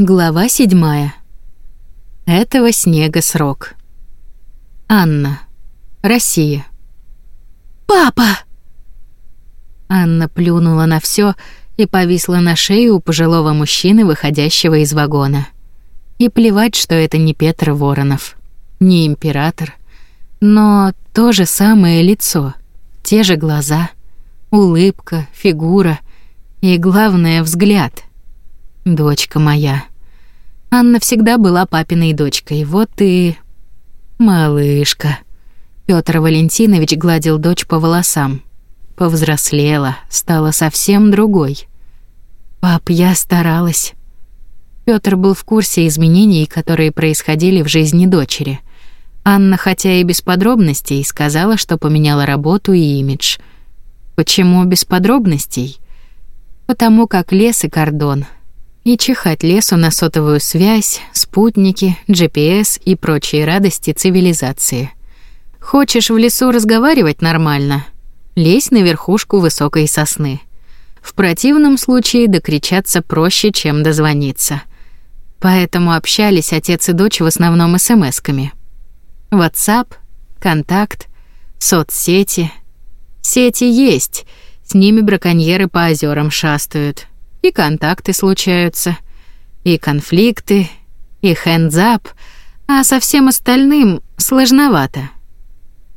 Глава седьмая. Этого снега срок. Анна. Россия. Папа. Анна плюнула на все и повисла на шее у пожилого мужчины, выходящего из вагона. И плевать, что это не Петр Воронов, не император, но то же самое лицо, те же глаза, улыбка, фигура и главное взгляд. Дочка моя. Анна всегда была папиной дочкой. Вот и малышка. Пётр Валентинович гладил дочь по волосам. Повзрослела, стала совсем другой. Пап, я старалась. Пётр был в курсе изменений, которые происходили в жизни дочери. Анна, хотя и без подробностей, сказала, что поменяла работу и имидж. Почему без подробностей? Потому как лес и кордон — и чихать лесу на сотовую связь, спутники, GPS и прочие радости цивилизации. Хочешь в лесу разговаривать нормально? Лезь на верхушку высокой сосны. В противном случае докричаться проще, чем дозвониться. Поэтому общались отец и дочь в основном смс-ками. WhatsApp, контакт, соцсети. Сети есть, с ними браконьеры по озерам шастают и контакты случаются, и конфликты, и хендзап, а со всем остальным сложновато.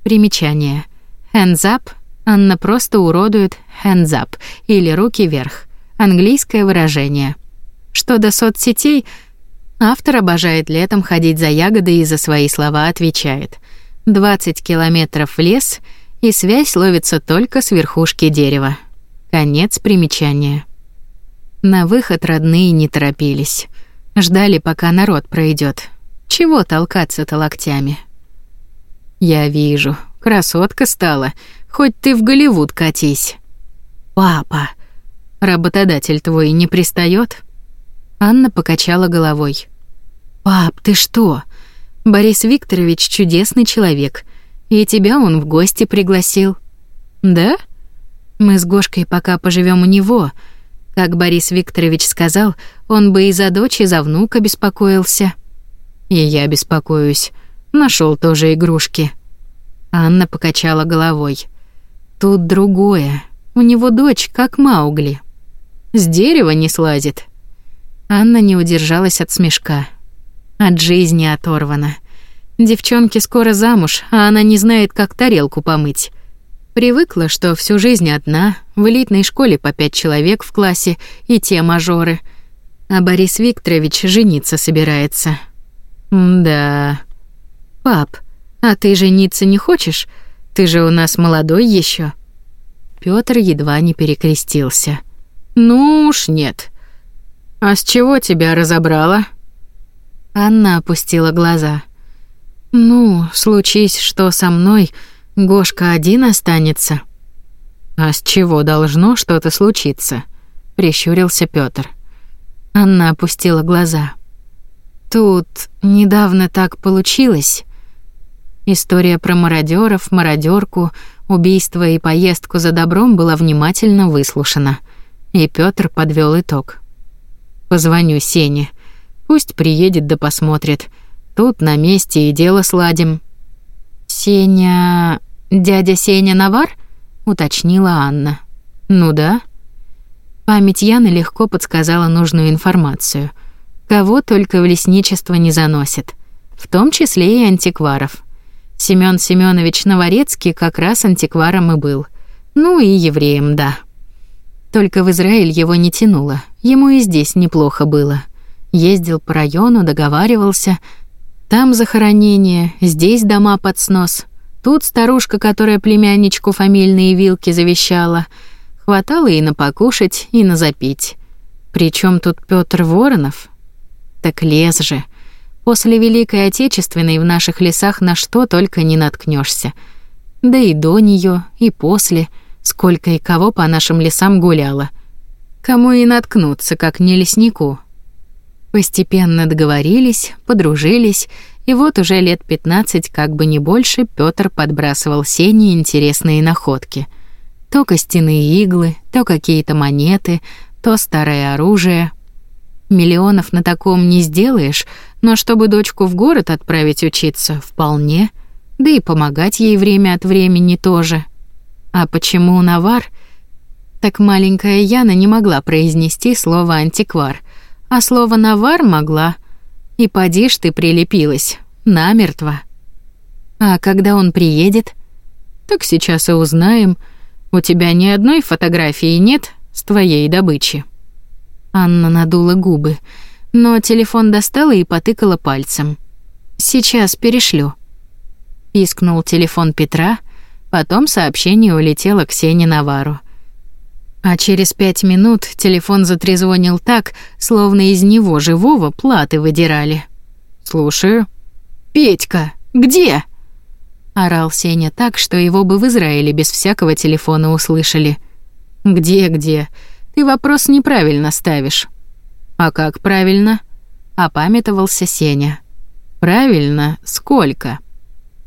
Примечание. Хендзап Анна просто уродует хендзап или руки вверх. Английское выражение. Что до соцсетей, автор обожает летом ходить за ягодой и за свои слова отвечает. 20 километров в лес, и связь ловится только с верхушки дерева. Конец примечания. На выход родные не торопились. Ждали, пока народ пройдет. Чего толкаться-то локтями? Я вижу, красотка стала. Хоть ты в Голливуд катись. Папа, работодатель твой не пристает? Анна покачала головой. Пап, ты что? Борис Викторович чудесный человек, и тебя он в гости пригласил. Да? Мы с Гошкой пока поживем у него, как Борис Викторович сказал, он бы и за дочь, и за внука беспокоился. И я беспокоюсь. Нашел тоже игрушки. Анна покачала головой. Тут другое. У него дочь, как Маугли. С дерева не слазит. Анна не удержалась от смешка. От жизни оторвана. Девчонке скоро замуж, а она не знает, как тарелку помыть. Привыкла, что всю жизнь одна, в элитной школе по пять человек в классе и те мажоры. А Борис Викторович жениться собирается. да. Пап, а ты жениться не хочешь? Ты же у нас молодой еще. Пётр едва не перекрестился. Ну уж нет. А с чего тебя разобрала? Анна опустила глаза. Ну, случись что со мной, Гошка один останется. А с чего должно что-то случиться? прищурился Пётр. Анна опустила глаза. Тут недавно так получилось. История про мародеров, мародерку, убийство и поездку за добром была внимательно выслушана, и Пётр подвёл итог. Позвоню Сене. Пусть приедет да посмотрит. Тут на месте и дело сладим. Сеня... Дядя Сеня Навар? уточнила Анна. Ну да. Память Яны легко подсказала нужную информацию. Кого только в лесничество не заносит, в том числе и антикваров. Семён Семёнович Новорецкий как раз антикваром и был. Ну и евреем, да. Только в Израиль его не тянуло. Ему и здесь неплохо было. Ездил по району, договаривался, там захоронение, здесь дома под снос. Тут старушка, которая племянничку фамильные вилки завещала. Хватало и на покушать, и на запить. Причем тут Петр Воронов? Так лес же. После Великой Отечественной в наших лесах на что только не наткнешься. Да и до нее, и после, сколько и кого по нашим лесам гуляло. Кому и наткнуться, как не леснику. Постепенно договорились, подружились, и вот уже лет 15, как бы не больше, Пётр подбрасывал Сене интересные находки. То костяные иглы, то какие-то монеты, то старое оружие. Миллионов на таком не сделаешь, но чтобы дочку в город отправить учиться, вполне. Да и помогать ей время от времени тоже. А почему навар? Так маленькая Яна не могла произнести слово антиквар, а слово навар могла. И поди ж ты прилепилась, намертво. А когда он приедет? Так сейчас и узнаем. У тебя ни одной фотографии нет с твоей добычи. Анна надула губы, но телефон достала и потыкала пальцем. Сейчас перешлю. Пискнул телефон Петра, потом сообщение улетело к Сене Навару. А через пять минут телефон затрезвонил так, словно из него живого платы выдирали. «Слушаю». «Петька, где?» Орал Сеня так, что его бы в Израиле без всякого телефона услышали. «Где-где? Ты вопрос неправильно ставишь». «А как правильно?» — опамятовался Сеня. «Правильно? Сколько?»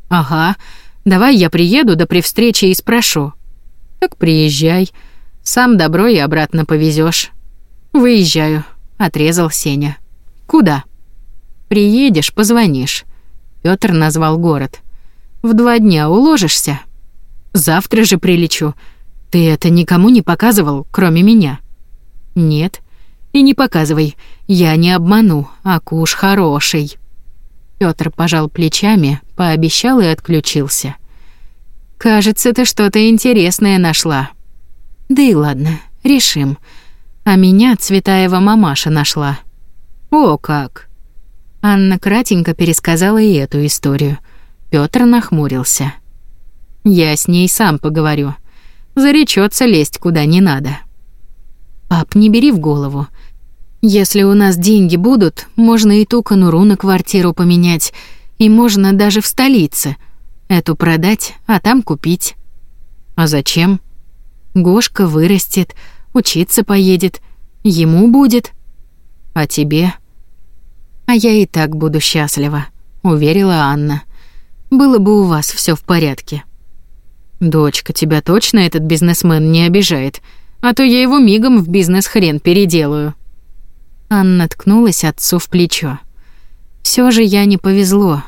«Ага. Давай я приеду, да при встрече и спрошу». «Так приезжай. Сам добро и обратно повезешь. «Выезжаю», — отрезал Сеня. «Куда?» «Приедешь, позвонишь». Пётр назвал город. В два дня уложишься? Завтра же прилечу. Ты это никому не показывал, кроме меня? Нет. И не показывай. Я не обману, а куш хороший. Пётр пожал плечами, пообещал и отключился. Кажется, ты что-то интересное нашла. Да и ладно, решим. А меня Цветаева мамаша нашла. О, как. Анна кратенько пересказала и эту историю. Пётр нахмурился. Я с ней сам поговорю. Заречется лезть куда не надо. Пап, не бери в голову. Если у нас деньги будут, можно и ту конуру на квартиру поменять, и можно даже в столице. Эту продать, а там купить. А зачем? Гошка вырастет, учиться поедет, ему будет. А тебе? А я и так буду счастлива, уверила Анна было бы у вас все в порядке. Дочка, тебя точно этот бизнесмен не обижает, а то я его мигом в бизнес хрен переделаю. Анна ткнулась отцу в плечо. Все же я не повезло.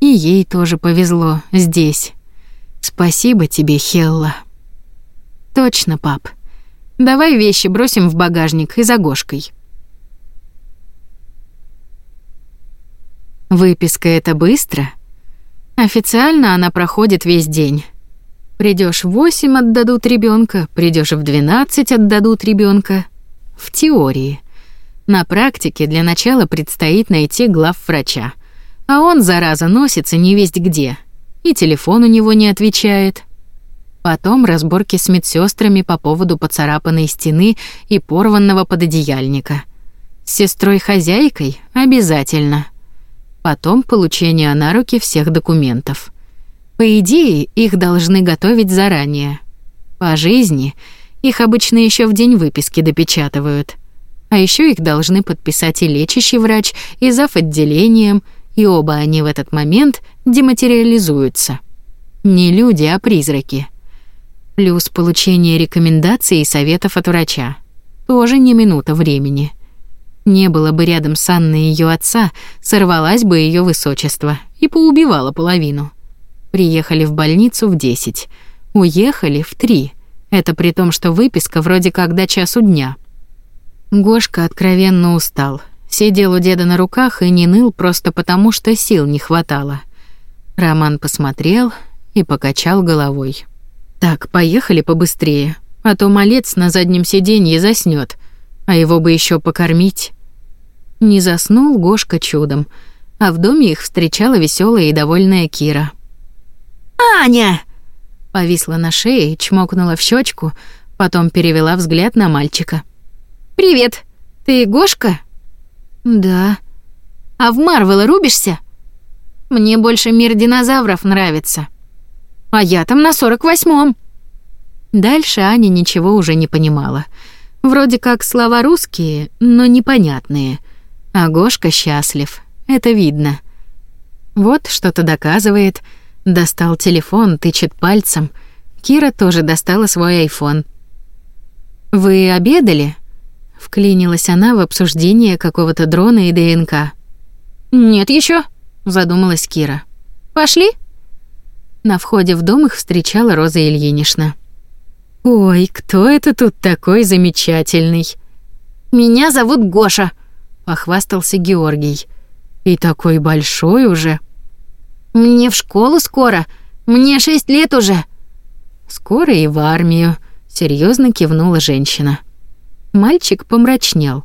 И ей тоже повезло здесь. Спасибо тебе, Хелла. Точно, пап. Давай вещи бросим в багажник и за Гошкой. Выписка это быстро? Официально она проходит весь день. Придешь в 8 отдадут ребенка, придешь в 12 отдадут ребенка. В теории. На практике для начала предстоит найти глав врача. А он, зараза, носится не весть где. И телефон у него не отвечает. Потом разборки с медсестрами по поводу поцарапанной стены и порванного пододеяльника. С сестрой-хозяйкой обязательно потом получение на руки всех документов. По идее, их должны готовить заранее. По жизни их обычно еще в день выписки допечатывают. А еще их должны подписать и лечащий врач, и зав. отделением, и оба они в этот момент дематериализуются. Не люди, а призраки. Плюс получение рекомендаций и советов от врача. Тоже не минута времени. Не было бы рядом с Анной ее отца, сорвалась бы ее высочество и поубивала половину. Приехали в больницу в 10, уехали в 3. Это при том, что выписка вроде как до часу дня. Гошка откровенно устал. Сидел у деда на руках и не ныл просто потому, что сил не хватало. Роман посмотрел и покачал головой. Так, поехали побыстрее, а то малец на заднем сиденье заснёт, а его бы еще покормить. Не заснул Гошка чудом, а в доме их встречала веселая и довольная Кира. «Аня!» Повисла на шее, чмокнула в щечку, потом перевела взгляд на мальчика. «Привет! Ты Гошка?» «Да». «А в Марвела рубишься?» «Мне больше мир динозавров нравится». «А я там на сорок восьмом». Дальше Аня ничего уже не понимала. Вроде как слова русские, но непонятные — а Гошка счастлив, это видно. Вот что-то доказывает. Достал телефон, тычет пальцем. Кира тоже достала свой айфон. «Вы обедали?» Вклинилась она в обсуждение какого-то дрона и ДНК. Нет еще, задумалась Кира. Пошли? На входе в дом их встречала Роза Ильинична. Ой, кто это тут такой замечательный? Меня зовут Гоша, похвастался Георгий. И такой большой уже. Мне в школу скоро. Мне шесть лет уже. Скоро и в армию, серьезно кивнула женщина. Мальчик помрачнел.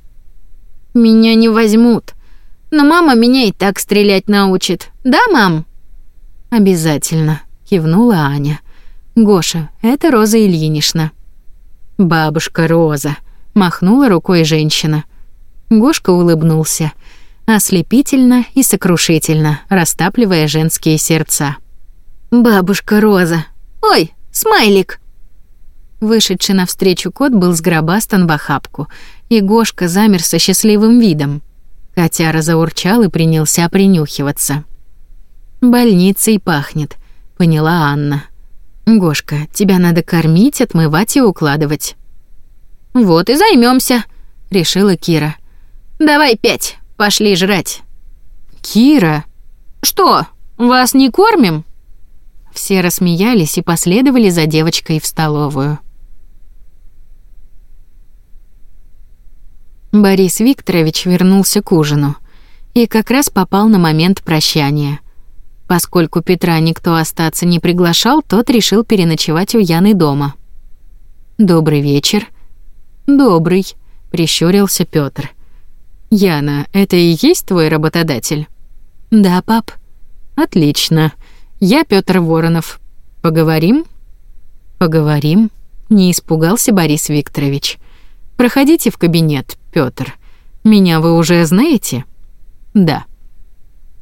Меня не возьмут. Но мама меня и так стрелять научит. Да, мам? Обязательно, кивнула Аня. Гоша, это Роза Ильинична. Бабушка Роза, махнула рукой женщина. Гошка улыбнулся, ослепительно и сокрушительно, растапливая женские сердца. Бабушка Роза. Ой, смайлик. Вышедший навстречу кот был сгробастан в охапку, и Гошка замер со счастливым видом. Котяра заурчал и принялся принюхиваться. «Больницей пахнет», — поняла Анна. «Гошка, тебя надо кормить, отмывать и укладывать». «Вот и займемся, решила Кира. «Давай пять, пошли жрать». «Кира!» «Что, вас не кормим?» Все рассмеялись и последовали за девочкой в столовую. Борис Викторович вернулся к ужину и как раз попал на момент прощания. Поскольку Петра никто остаться не приглашал, тот решил переночевать у Яны дома. «Добрый вечер». «Добрый», — прищурился Пётр. «Яна, это и есть твой работодатель?» «Да, пап». «Отлично. Я Пётр Воронов. Поговорим?» «Поговорим», — не испугался Борис Викторович. «Проходите в кабинет, Пётр. Меня вы уже знаете? Да.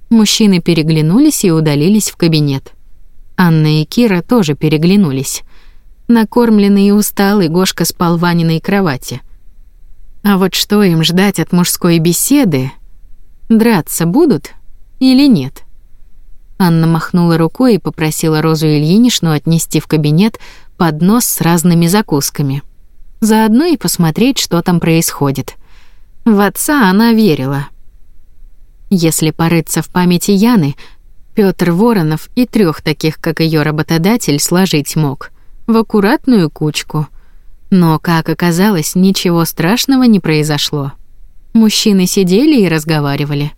Мужчины переглянулись и удалились в кабинет. Анна и Кира тоже переглянулись. Накормленный и усталый Гошка спал в Ваниной кровати. А вот что им ждать от мужской беседы? Драться будут или нет? Анна махнула рукой и попросила Розу Ильиничну отнести в кабинет поднос с разными закусками. Заодно и посмотреть, что там происходит. В отца она верила. Если порыться в памяти Яны, Пётр Воронов и трёх таких, как её работодатель, сложить мог в аккуратную кучку. Но, как оказалось, ничего страшного не произошло. Мужчины сидели и разговаривали.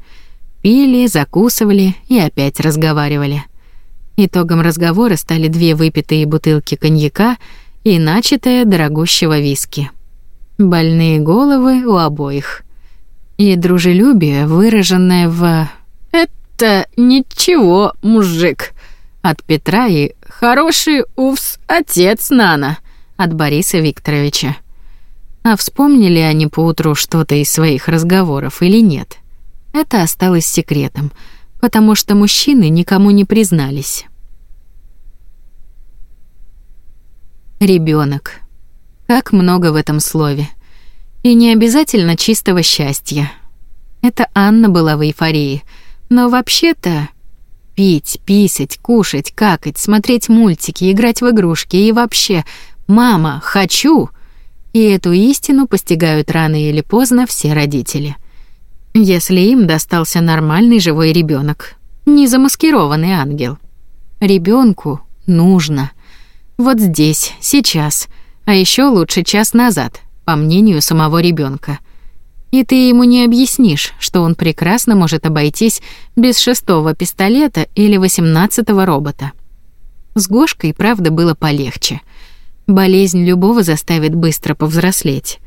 Пили, закусывали и опять разговаривали. Итогом разговора стали две выпитые бутылки коньяка и начатое дорогущего виски. Больные головы у обоих. И дружелюбие, выраженное в «Это ничего, мужик» от Петра и «Хороший увс, отец Нана» от Бориса Викторовича. А вспомнили они поутру что-то из своих разговоров или нет? Это осталось секретом, потому что мужчины никому не признались. Ребенок. Как много в этом слове. И не обязательно чистого счастья. Это Анна была в эйфории. Но вообще-то пить, писать, кушать, какать, смотреть мультики, играть в игрушки и вообще «мама, хочу!» И эту истину постигают рано или поздно все родители. Если им достался нормальный живой ребенок, не замаскированный ангел. Ребенку нужно — вот здесь, сейчас, а еще лучше час назад, по мнению самого ребенка. И ты ему не объяснишь, что он прекрасно может обойтись без шестого пистолета или восемнадцатого робота. С Гошкой, правда, было полегче. Болезнь любого заставит быстро повзрослеть.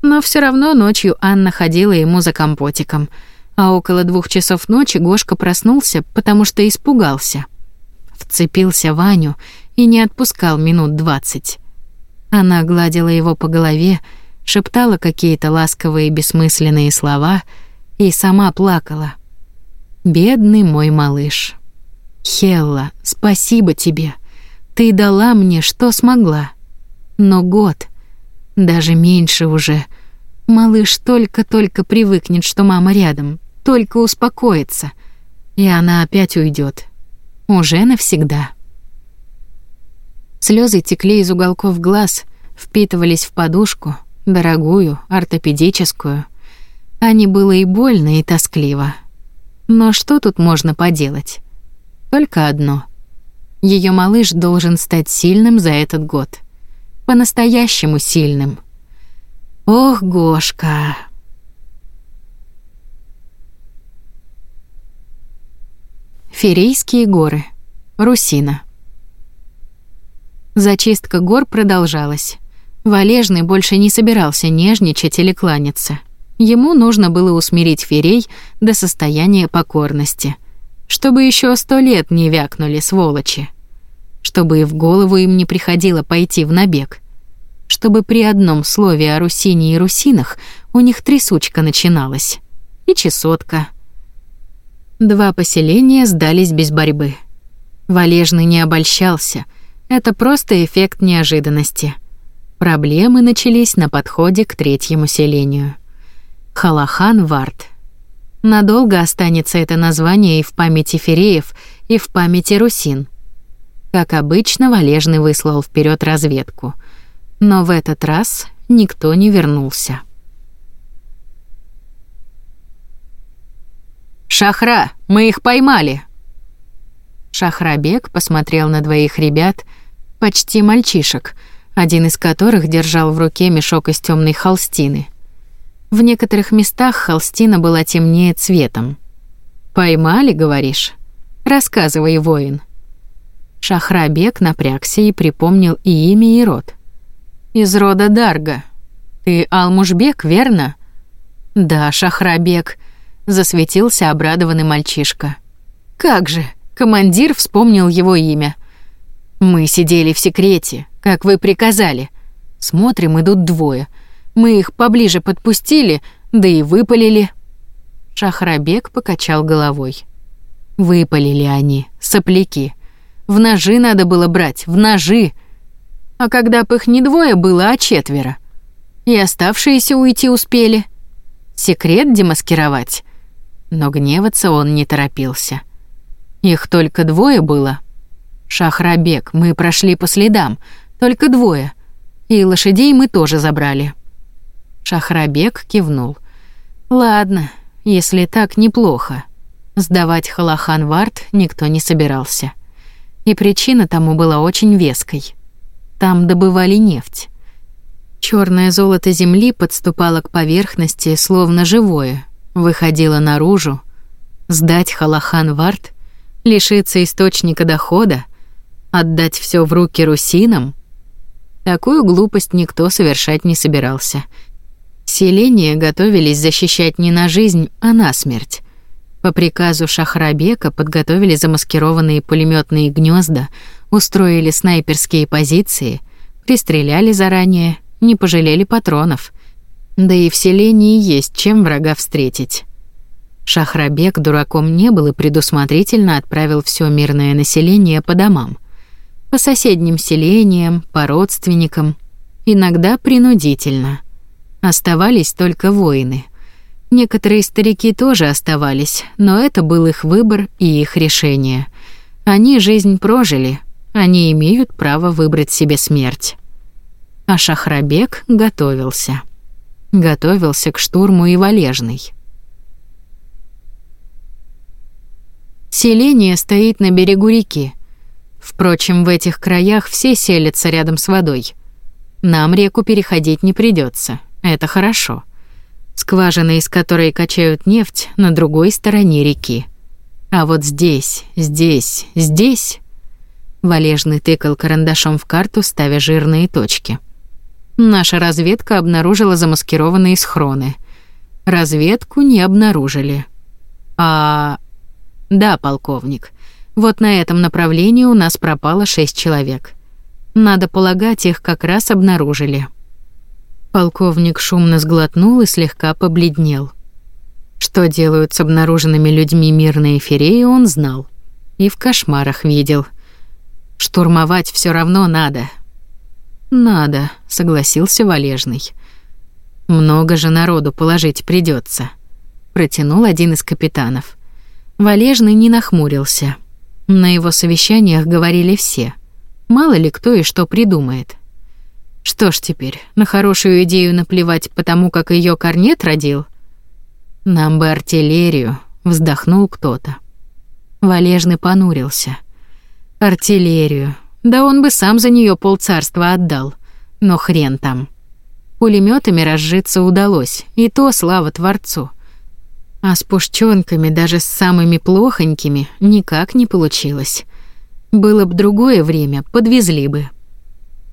Но все равно ночью Анна ходила ему за компотиком, а около двух часов ночи Гошка проснулся, потому что испугался. Вцепился в Ваню и не отпускал минут двадцать. Она гладила его по голове, шептала какие-то ласковые бессмысленные слова и сама плакала. Бедный мой малыш. Хелла, спасибо тебе. Ты дала мне, что смогла. Но год, даже меньше уже. Малыш только-только привыкнет, что мама рядом, только успокоится, и она опять уйдет. Уже навсегда. Слезы текли из уголков глаз, впитывались в подушку, дорогую, ортопедическую. А не было и больно, и тоскливо. Но что тут можно поделать? Только одно. Ее малыш должен стать сильным за этот год. По-настоящему сильным. Ох, Гошка. Ферейские горы. Русина. Зачистка гор продолжалась. Валежный больше не собирался нежничать или кланяться. Ему нужно было усмирить ферей до состояния покорности, чтобы еще сто лет не вякнули сволочи, чтобы и в голову им не приходило пойти в набег, чтобы при одном слове о Русине и русинах у них трясучка начиналась, и чесотка. Два поселения сдались без борьбы. Валежный не обольщался, это просто эффект неожиданности. Проблемы начались на подходе к третьему селению. Халахан Варт. Надолго останется это название и в памяти фереев, и в памяти русин. Как обычно, Валежный выслал вперед разведку. Но в этот раз никто не вернулся. «Шахра, мы их поймали!» Шахрабек посмотрел на двоих ребят, почти мальчишек, один из которых держал в руке мешок из темной холстины — в некоторых местах холстина была темнее цветом. «Поймали, говоришь? Рассказывай, воин». Шахрабек напрягся и припомнил и имя, и род. «Из рода Дарга. Ты Алмушбек, верно?» «Да, Шахрабек», — засветился обрадованный мальчишка. «Как же!» — командир вспомнил его имя. «Мы сидели в секрете, как вы приказали. Смотрим, идут двое — мы их поближе подпустили, да и выпалили. Шахрабек покачал головой. Выпалили они, сопляки. В ножи надо было брать, в ножи. А когда бы их не двое было, а четверо. И оставшиеся уйти успели. Секрет демаскировать. Но гневаться он не торопился. Их только двое было. Шахрабек, мы прошли по следам, только двое. И лошадей мы тоже забрали. Шахрабек кивнул. Ладно, если так неплохо. Сдавать Халахан Варт никто не собирался. И причина тому была очень веской. Там добывали нефть. Черное золото земли подступало к поверхности, словно живое, выходило наружу. Сдать Халахан Варт, лишиться источника дохода, отдать все в руки русинам? Такую глупость никто совершать не собирался — Селения готовились защищать не на жизнь, а на смерть. По приказу Шахрабека подготовили замаскированные пулеметные гнезда, устроили снайперские позиции, пристреляли заранее, не пожалели патронов. Да и в селении есть чем врага встретить. Шахрабек дураком не был и предусмотрительно отправил все мирное население по домам. По соседним селениям, по родственникам, иногда принудительно — Оставались только воины. Некоторые старики тоже оставались, но это был их выбор и их решение. Они жизнь прожили, они имеют право выбрать себе смерть. А Шахрабек готовился. Готовился к штурму и Валежный. Селение стоит на берегу реки. Впрочем, в этих краях все селятся рядом с водой. Нам реку переходить не придется. Это хорошо. Скважина, из которой качают нефть, на другой стороне реки. А вот здесь, здесь, здесь... Валежный тыкал карандашом в карту, ставя жирные точки. Наша разведка обнаружила замаскированные схроны. Разведку не обнаружили. А... Да, полковник. Вот на этом направлении у нас пропало шесть человек. Надо полагать, их как раз обнаружили. Полковник шумно сглотнул и слегка побледнел. Что делают с обнаруженными людьми мирные фереи, он знал. И в кошмарах видел. Штурмовать все равно надо. Надо, согласился Валежный. Много же народу положить придется, протянул один из капитанов. Валежный не нахмурился. На его совещаниях говорили все. Мало ли кто и что придумает. Что ж теперь, на хорошую идею наплевать потому, как ее корнет родил? Нам бы артиллерию, вздохнул кто-то. Валежный понурился. Артиллерию. Да он бы сам за нее полцарства отдал. Но хрен там. Пулеметами разжиться удалось, и то слава Творцу. А с пушчёнками, даже с самыми плохонькими, никак не получилось. Было б другое время, подвезли бы.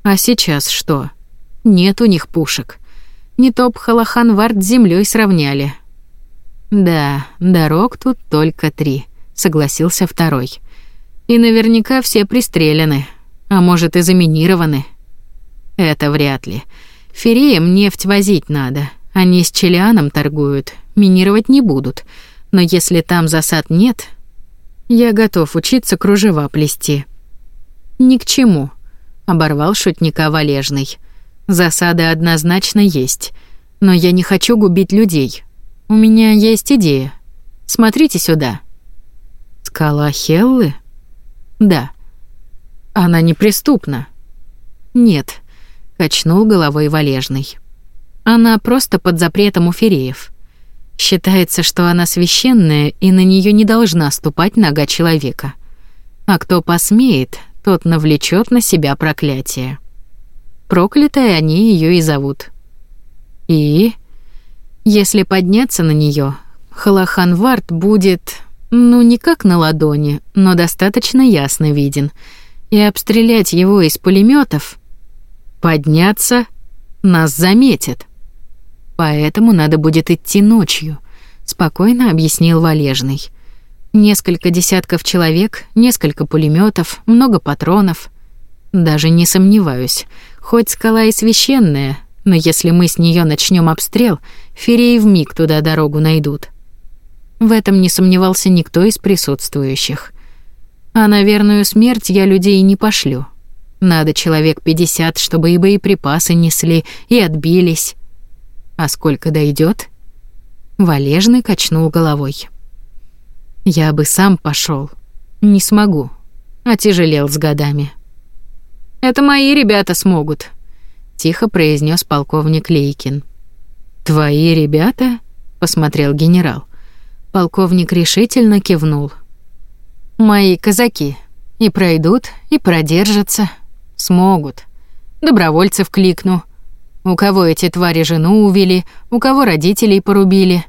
А сейчас что? Нет у них пушек. Не то б Халаханвард с землей сравняли. Да, дорог тут только три, согласился второй. И наверняка все пристреляны, а может и заминированы. Это вряд ли. Фереям нефть возить надо. Они с Челианом торгуют, минировать не будут. Но если там засад нет, я готов учиться кружева плести. Ни к чему, оборвал шутника Валежный. Засады однозначно есть, но я не хочу губить людей. У меня есть идея. Смотрите сюда. Скала Хеллы? Да. Она неприступна. Нет, качнул головой Валежный. Она просто под запретом у фереев. Считается, что она священная, и на нее не должна ступать нога человека. А кто посмеет, тот навлечет на себя проклятие. Проклятые они ее и зовут. И если подняться на нее, Халаханвард будет, ну, не как на ладони, но достаточно ясно виден. И обстрелять его из пулеметов, подняться, нас заметят. Поэтому надо будет идти ночью, спокойно объяснил Валежный. Несколько десятков человек, несколько пулеметов, много патронов. Даже не сомневаюсь, хоть скала и священная, но если мы с нее начнем обстрел, фереи вмиг туда дорогу найдут. В этом не сомневался никто из присутствующих. А на верную смерть я людей не пошлю. Надо человек пятьдесят, чтобы и боеприпасы несли, и отбились. А сколько дойдет? Валежный качнул головой. Я бы сам пошел. Не смогу. Отяжелел с годами. Это мои ребята смогут, тихо произнес полковник Лейкин. Твои ребята? посмотрел генерал. Полковник решительно кивнул. Мои казаки и пройдут, и продержатся, смогут. Добровольцев кликну. У кого эти твари жену увели, у кого родителей порубили.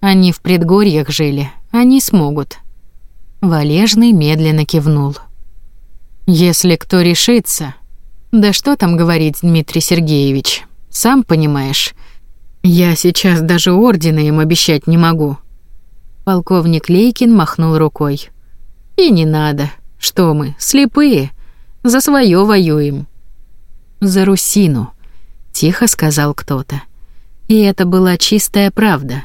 Они в предгорьях жили, они смогут. Валежный медленно кивнул. Если кто решится, да что там говорить, Дмитрий Сергеевич, сам понимаешь, я сейчас даже ордена им обещать не могу. Полковник Лейкин махнул рукой. И не надо. Что мы, слепые? За свое воюем. За Русину тихо сказал кто-то. И это была чистая правда.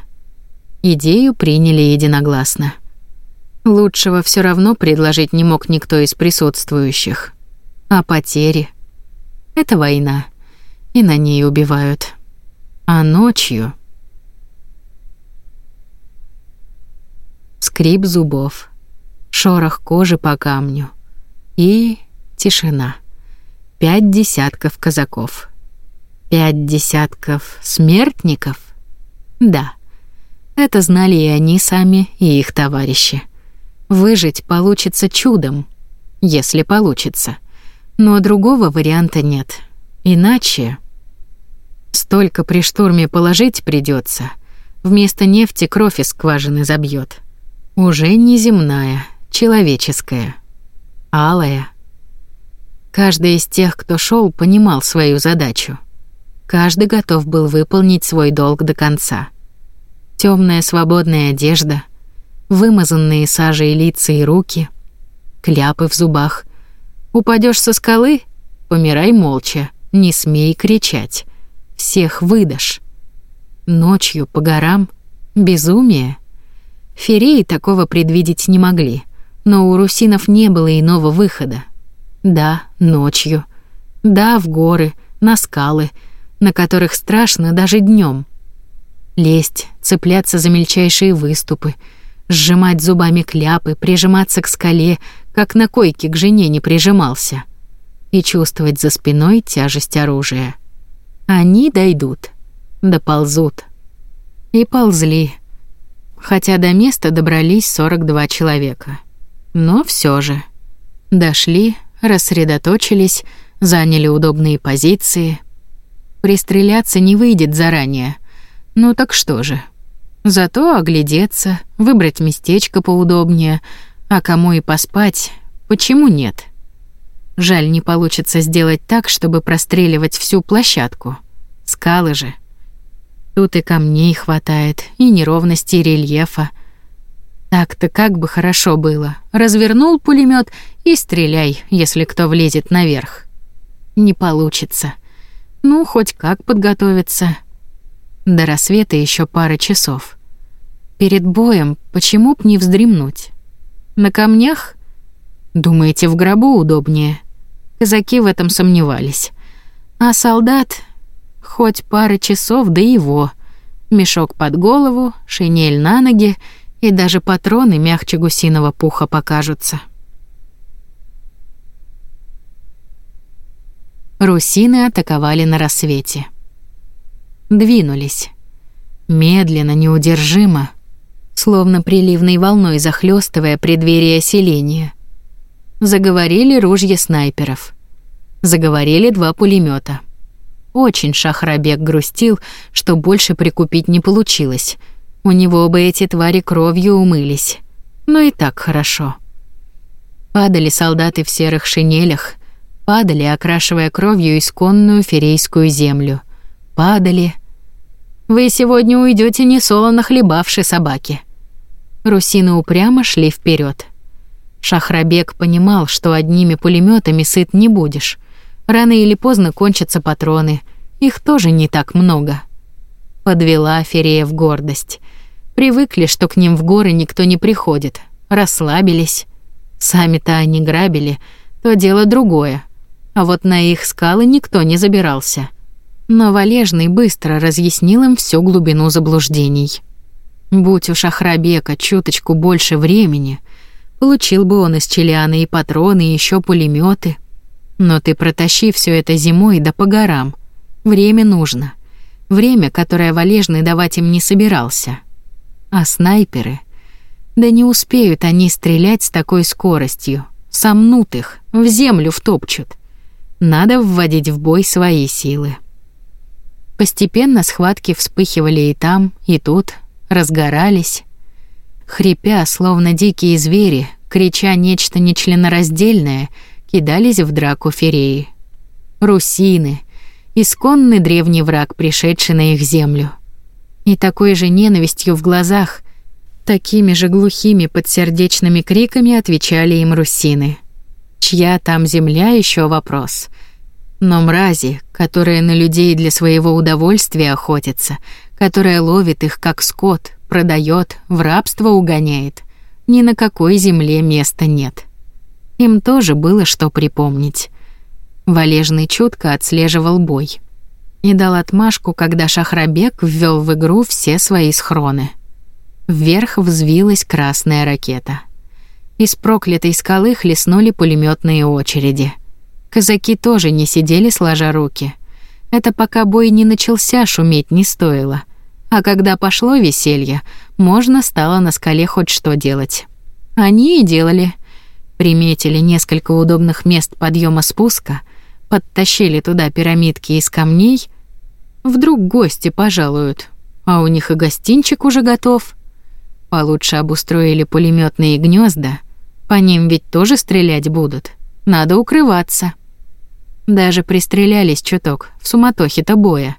Идею приняли единогласно. Лучшего все равно предложить не мог никто из присутствующих. А потери это война, и на ней убивают. А ночью скрип зубов, шорох кожи по камню и тишина. Пять десятков казаков. Пять десятков смертников? Да. Это знали и они сами, и их товарищи. Выжить получится чудом, если получится. Но другого варианта нет. Иначе столько при штурме положить придется. Вместо нефти кровь из скважины забьет. Уже не земная, человеческая, алая. Каждый из тех, кто шел, понимал свою задачу. Каждый готов был выполнить свой долг до конца. Темная свободная одежда, вымазанные сажей лица и руки, кляпы в зубах. Упадешь со скалы — помирай молча, не смей кричать. Всех выдашь. Ночью по горам — безумие. Фереи такого предвидеть не могли, но у русинов не было иного выхода. Да, ночью. Да, в горы, на скалы — на которых страшно даже днем. Лезть, цепляться за мельчайшие выступы, сжимать зубами кляпы, прижиматься к скале, как на койке к жене не прижимался. и чувствовать за спиной тяжесть оружия. Они дойдут, доползут. И ползли. Хотя до места добрались 42 человека. Но все же. Дошли, рассредоточились, заняли удобные позиции. Пристреляться не выйдет заранее. Ну так что же? Зато оглядеться, выбрать местечко поудобнее, а кому и поспать, почему нет? Жаль, не получится сделать так, чтобы простреливать всю площадку. Скалы же. Тут и камней хватает, и неровностей рельефа. Так-то как бы хорошо было. Развернул пулемет и стреляй, если кто влезет наверх. Не получится. Ну, хоть как подготовиться. До рассвета еще пара часов. Перед боем почему б не вздремнуть? На камнях? Думаете, в гробу удобнее? Казаки в этом сомневались. А солдат хоть пара часов до его. Мешок под голову, шинель на ноги, и даже патроны мягче гусиного пуха покажутся. Русины атаковали на рассвете. Двинулись. Медленно, неудержимо, словно приливной волной захлестывая преддверие селения. Заговорили ружья снайперов. Заговорили два пулемета. Очень Шахрабек грустил, что больше прикупить не получилось. У него бы эти твари кровью умылись. Но и так хорошо. Падали солдаты в серых шинелях, падали, окрашивая кровью исконную ферейскую землю. Падали. Вы сегодня уйдете не солоно хлебавши собаки. Русины упрямо шли вперед. Шахрабек понимал, что одними пулеметами сыт не будешь. Рано или поздно кончатся патроны. Их тоже не так много. Подвела Ферея в гордость. Привыкли, что к ним в горы никто не приходит. Расслабились. Сами-то они грабили, то дело другое. А вот на их скалы никто не забирался. Но Валежный быстро разъяснил им всю глубину заблуждений. Будь у Шахрабека чуточку больше времени, получил бы он из Челианы и патроны, и еще пулеметы. Но ты протащи все это зимой да по горам. Время нужно. Время, которое Валежный давать им не собирался. А снайперы... Да не успеют они стрелять с такой скоростью. Сомнут их, в землю втопчут. Надо вводить в бой свои силы. Постепенно схватки вспыхивали и там, и тут, разгорались. Хрипя, словно дикие звери, крича нечто нечленораздельное — кидались в драку фереи. Русины, исконный древний враг, пришедший на их землю. И такой же ненавистью в глазах, такими же глухими подсердечными криками отвечали им русины. Чья там земля еще вопрос. Но мрази, которые на людей для своего удовольствия охотятся, которая ловит их как скот, продает, в рабство угоняет, ни на какой земле места нет. Им тоже было что припомнить. Валежный чутко отслеживал бой и дал отмашку, когда Шахрабек ввел в игру все свои схроны. Вверх взвилась красная ракета. Из проклятой скалы хлестнули пулеметные очереди. Казаки тоже не сидели сложа руки. Это пока бой не начался, шуметь не стоило. А когда пошло веселье, можно стало на скале хоть что делать. Они и делали — Приметили несколько удобных мест подъема спуска подтащили туда пирамидки из камней. Вдруг гости пожалуют, а у них и гостинчик уже готов. Получше обустроили пулеметные гнезда, по ним ведь тоже стрелять будут. Надо укрываться. Даже пристрелялись чуток в суматохе-то боя.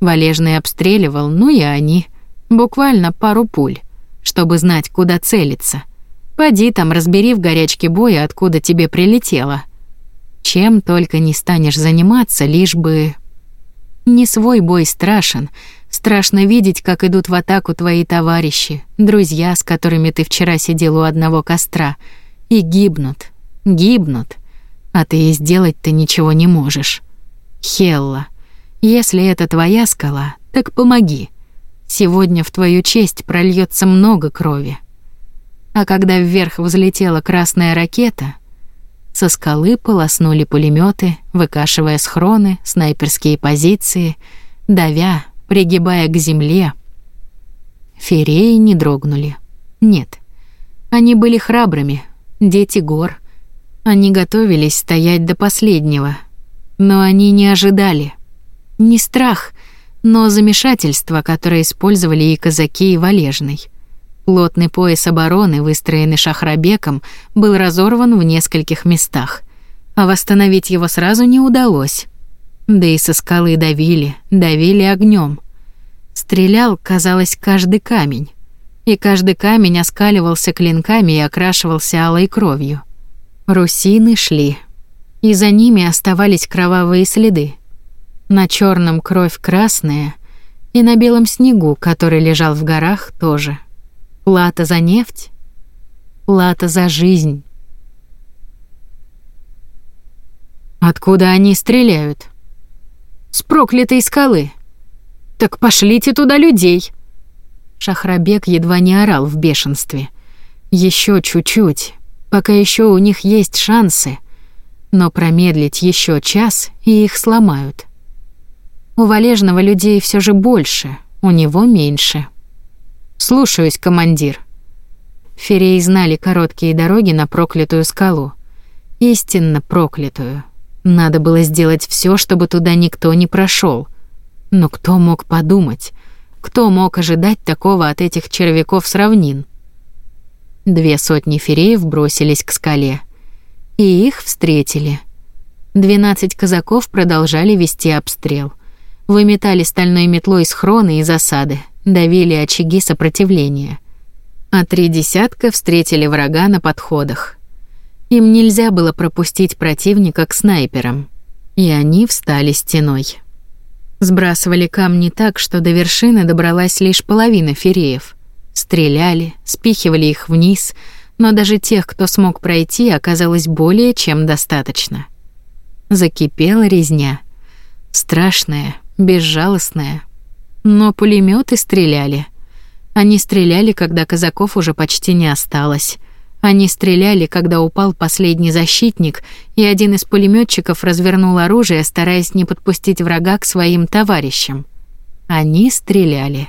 Валежный обстреливал, ну и они. Буквально пару пуль, чтобы знать, куда целиться — Поди там, разбери в горячке боя, откуда тебе прилетело. Чем только не станешь заниматься, лишь бы... Не свой бой страшен. Страшно видеть, как идут в атаку твои товарищи, друзья, с которыми ты вчера сидел у одного костра, и гибнут, гибнут, а ты и сделать-то ничего не можешь. Хелла, если это твоя скала, так помоги. Сегодня в твою честь прольется много крови. А когда вверх взлетела красная ракета, Со скалы полоснули пулеметы, выкашивая схроны, снайперские позиции, давя, пригибая к земле. Фереи не дрогнули. Нет. Они были храбрыми, дети гор. Они готовились стоять до последнего. Но они не ожидали. Не страх, но замешательство, которое использовали и казаки, и Валежный. Плотный пояс обороны, выстроенный Шахрабеком, был разорван в нескольких местах, а восстановить его сразу не удалось. Да и со скалы давили, давили огнем. Стрелял, казалось, каждый камень. И каждый камень оскаливался клинками и окрашивался алой кровью. Русины шли. И за ними оставались кровавые следы. На черном кровь красная, и на белом снегу, который лежал в горах, тоже. Плата за нефть, плата за жизнь. Откуда они стреляют? С проклятой скалы. Так пошлите туда людей. Шахрабек едва не орал в бешенстве. Еще чуть-чуть, пока еще у них есть шансы. Но промедлить еще час, и их сломают. У Валежного людей все же больше, у него меньше. «Слушаюсь, командир». Ферей знали короткие дороги на проклятую скалу. Истинно проклятую. Надо было сделать все, чтобы туда никто не прошел. Но кто мог подумать? Кто мог ожидать такого от этих червяков с равнин? Две сотни фереев бросились к скале. И их встретили. Двенадцать казаков продолжали вести обстрел. Выметали стальной метлой схроны и засады, давили очаги сопротивления. А три десятка встретили врага на подходах. Им нельзя было пропустить противника к снайперам, и они встали стеной. Сбрасывали камни так, что до вершины добралась лишь половина фереев. Стреляли, спихивали их вниз, но даже тех, кто смог пройти, оказалось более чем достаточно. Закипела резня. Страшная, безжалостная, но пулеметы стреляли. Они стреляли, когда казаков уже почти не осталось. Они стреляли, когда упал последний защитник, и один из пулеметчиков развернул оружие, стараясь не подпустить врага к своим товарищам. Они стреляли.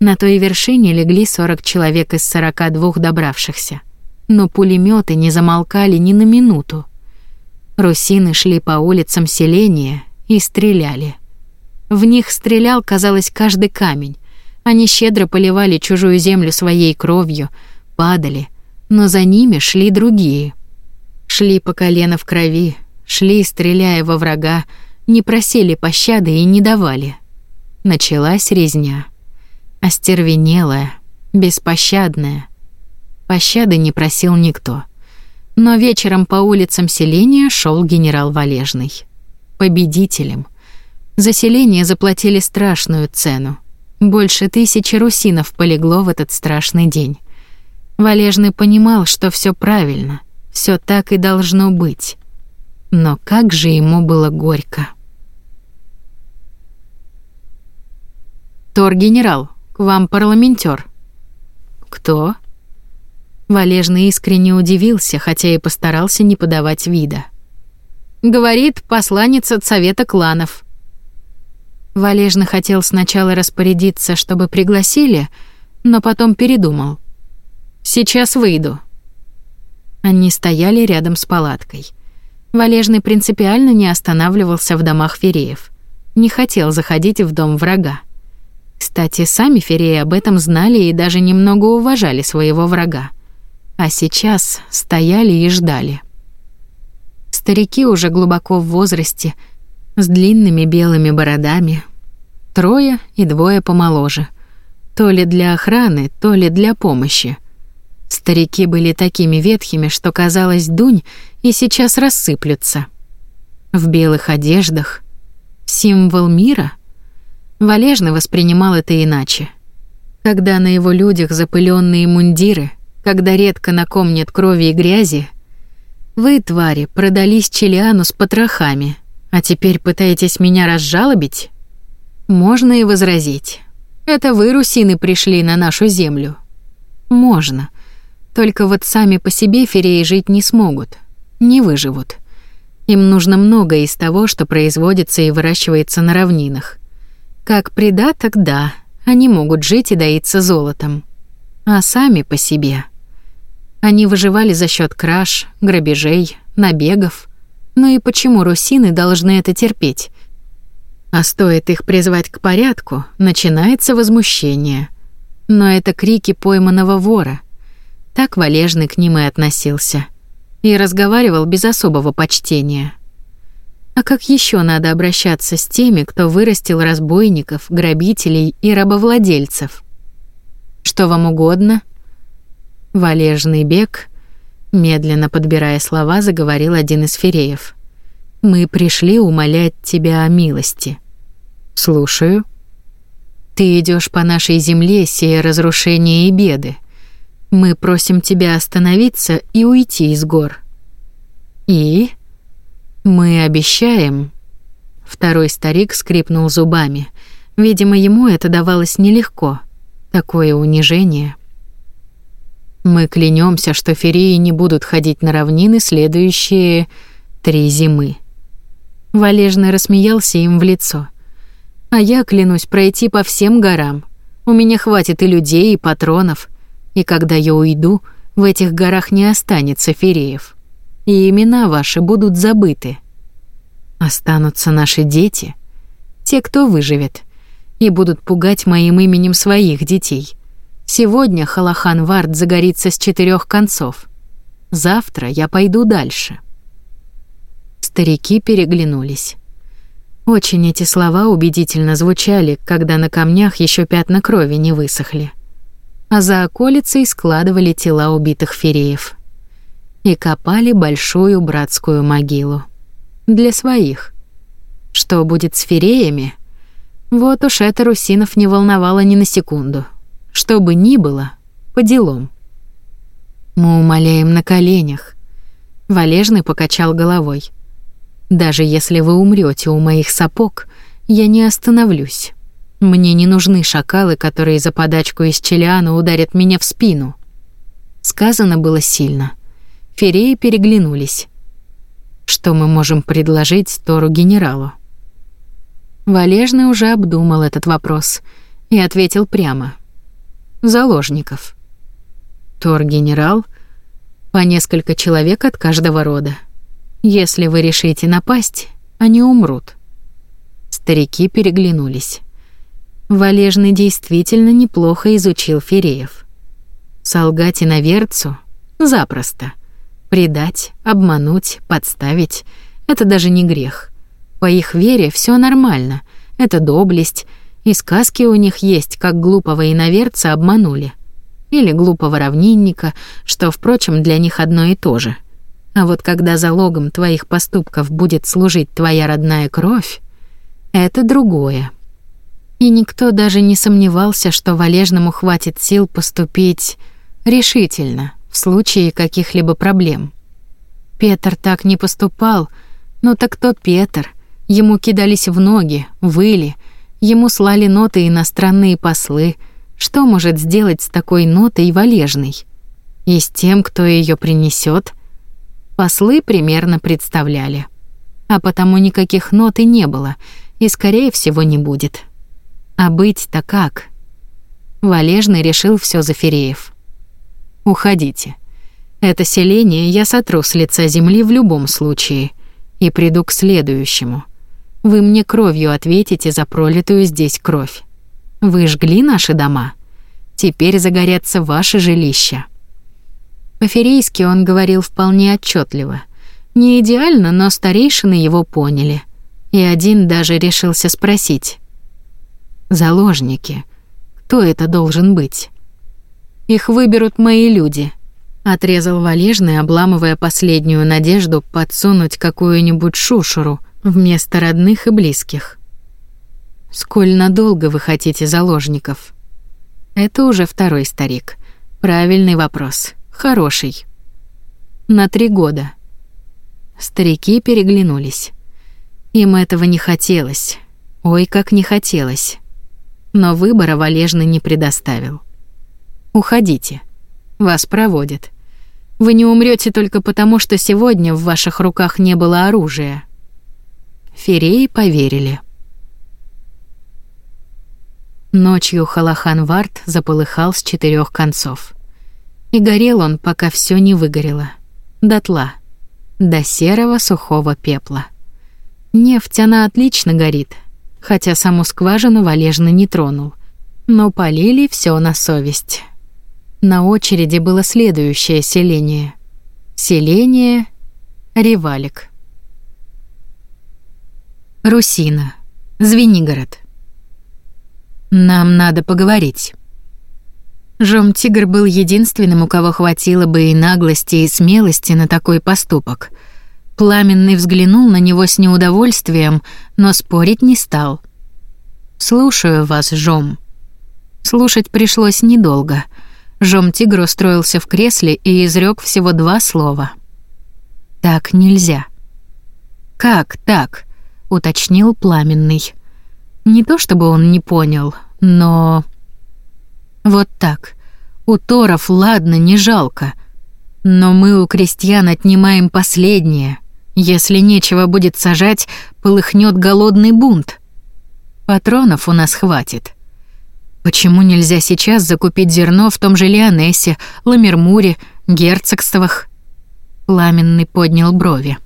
На той вершине легли 40 человек из 42 добравшихся. Но пулеметы не замолкали ни на минуту. Русины шли по улицам селения и стреляли. В них стрелял, казалось, каждый камень. Они щедро поливали чужую землю своей кровью, падали, но за ними шли другие. Шли по колено в крови, шли, стреляя во врага, не просили пощады и не давали. Началась резня. Остервенелая, беспощадная. Пощады не просил никто. Но вечером по улицам селения шел генерал Валежный. Победителем — Заселение заплатили страшную цену. Больше тысячи русинов полегло в этот страшный день. Валежный понимал, что все правильно, все так и должно быть. Но как же ему было горько. «Тор-генерал, к вам парламентер. «Кто?» Валежный искренне удивился, хотя и постарался не подавать вида. «Говорит посланец от Совета кланов. Валежно хотел сначала распорядиться, чтобы пригласили, но потом передумал. «Сейчас выйду». Они стояли рядом с палаткой. Валежный принципиально не останавливался в домах фереев. Не хотел заходить в дом врага. Кстати, сами фереи об этом знали и даже немного уважали своего врага. А сейчас стояли и ждали. Старики уже глубоко в возрасте — с длинными белыми бородами. Трое и двое помоложе. То ли для охраны, то ли для помощи. Старики были такими ветхими, что казалось, дунь и сейчас рассыплются. В белых одеждах. Символ мира? Валежно воспринимал это иначе. Когда на его людях запыленные мундиры, когда редко на ком нет крови и грязи, вы, твари, продались Челиану с потрохами — а теперь пытаетесь меня разжалобить? Можно и возразить. Это вы, русины, пришли на нашу землю. Можно. Только вот сами по себе фереи жить не смогут. не выживут. Им нужно многое из того, что производится и выращивается на равнинах. Как придаток, да, они могут жить и доиться золотом. А сами по себе. Они выживали за счет краж, грабежей, набегов. Ну и почему русины должны это терпеть? А стоит их призвать к порядку, начинается возмущение. Но это крики пойманного вора. Так Валежный к ним и относился. И разговаривал без особого почтения. А как еще надо обращаться с теми, кто вырастил разбойников, грабителей и рабовладельцев? Что вам угодно? Валежный бег, медленно подбирая слова, заговорил один из фереев. Мы пришли умолять тебя о милости. Слушаю. Ты идешь по нашей земле, сея разрушения и беды. Мы просим тебя остановиться и уйти из гор. И мы обещаем. Второй старик скрипнул зубами. Видимо, ему это давалось нелегко. Такое унижение. Мы клянемся, что ферии не будут ходить на равнины следующие три зимы. Валежный рассмеялся им в лицо. А я клянусь пройти по всем горам. У меня хватит и людей, и патронов. И когда я уйду, в этих горах не останется фереев. И имена ваши будут забыты. Останутся наши дети, те, кто выживет, и будут пугать моим именем своих детей. Сегодня Халахан Вард загорится с четырех концов. Завтра я пойду дальше. Старики переглянулись. Очень эти слова убедительно звучали, когда на камнях еще пятна крови не высохли. А за околицей складывали тела убитых фереев. И копали большую братскую могилу. Для своих. Что будет с фереями? Вот уж это русинов не волновало ни на секунду. Что бы ни было, по делам. Мы умоляем на коленях. Валежный покачал головой. Даже если вы умрете у моих сапог, я не остановлюсь. Мне не нужны шакалы, которые за подачку из Челиана ударят меня в спину. Сказано было сильно. Фереи переглянулись. Что мы можем предложить Тору генералу? Валежный уже обдумал этот вопрос и ответил прямо. Заложников. Тор-генерал — по несколько человек от каждого рода. Если вы решите напасть, они умрут. Старики переглянулись. Валежный действительно неплохо изучил Фереев. Солгать иноверцу — запросто. Предать, обмануть, подставить — это даже не грех. По их вере все нормально, это доблесть, и сказки у них есть, как глупого иноверца обманули. Или глупого равнинника, что, впрочем, для них одно и то же — а вот когда залогом твоих поступков будет служить твоя родная кровь, это другое. И никто даже не сомневался, что Валежному хватит сил поступить решительно в случае каких-либо проблем. Петр так не поступал, но так кто Петр? Ему кидались в ноги, выли, ему слали ноты иностранные послы. Что может сделать с такой нотой Валежный? И с тем, кто ее принесет — послы примерно представляли. А потому никаких нот и не было, и, скорее всего, не будет. А быть-то как? Валежный решил все за Фереев. «Уходите. Это селение я сотру с лица земли в любом случае и приду к следующему. Вы мне кровью ответите за пролитую здесь кровь. Вы жгли наши дома. Теперь загорятся ваши жилища. По-ферейски он говорил вполне отчетливо. Не идеально, но старейшины его поняли. И один даже решился спросить. «Заложники. Кто это должен быть?» «Их выберут мои люди», — отрезал Валежный, обламывая последнюю надежду подсунуть какую-нибудь шушуру вместо родных и близких. «Сколь надолго вы хотите заложников?» Это уже второй старик. Правильный вопрос. Хороший. На три года. Старики переглянулись. Им этого не хотелось. Ой, как не хотелось. Но выбора Валежный не предоставил. Уходите. Вас проводят. Вы не умрете только потому, что сегодня в ваших руках не было оружия. Фереи поверили. Ночью Халахан Варт заполыхал с четырех концов. И горел он, пока все не выгорело. Дотла. До серого сухого пепла. Нефть она отлично горит, хотя саму скважину валежно не тронул. Но полили все на совесть. На очереди было следующее селение. Селение Ревалик. Русина. Звенигород. Нам надо поговорить. Жом-тигр был единственным, у кого хватило бы и наглости, и смелости на такой поступок. Пламенный взглянул на него с неудовольствием, но спорить не стал. «Слушаю вас, Жом». Слушать пришлось недолго. Жом-тигр устроился в кресле и изрек всего два слова. «Так нельзя». «Как так?» — уточнил Пламенный. Не то чтобы он не понял, но... Вот так. У торов, ладно, не жалко. Но мы у крестьян отнимаем последнее. Если нечего будет сажать, полыхнет голодный бунт. Патронов у нас хватит. Почему нельзя сейчас закупить зерно в том же Лионессе, Ламермуре, Герцогствах? Пламенный поднял брови.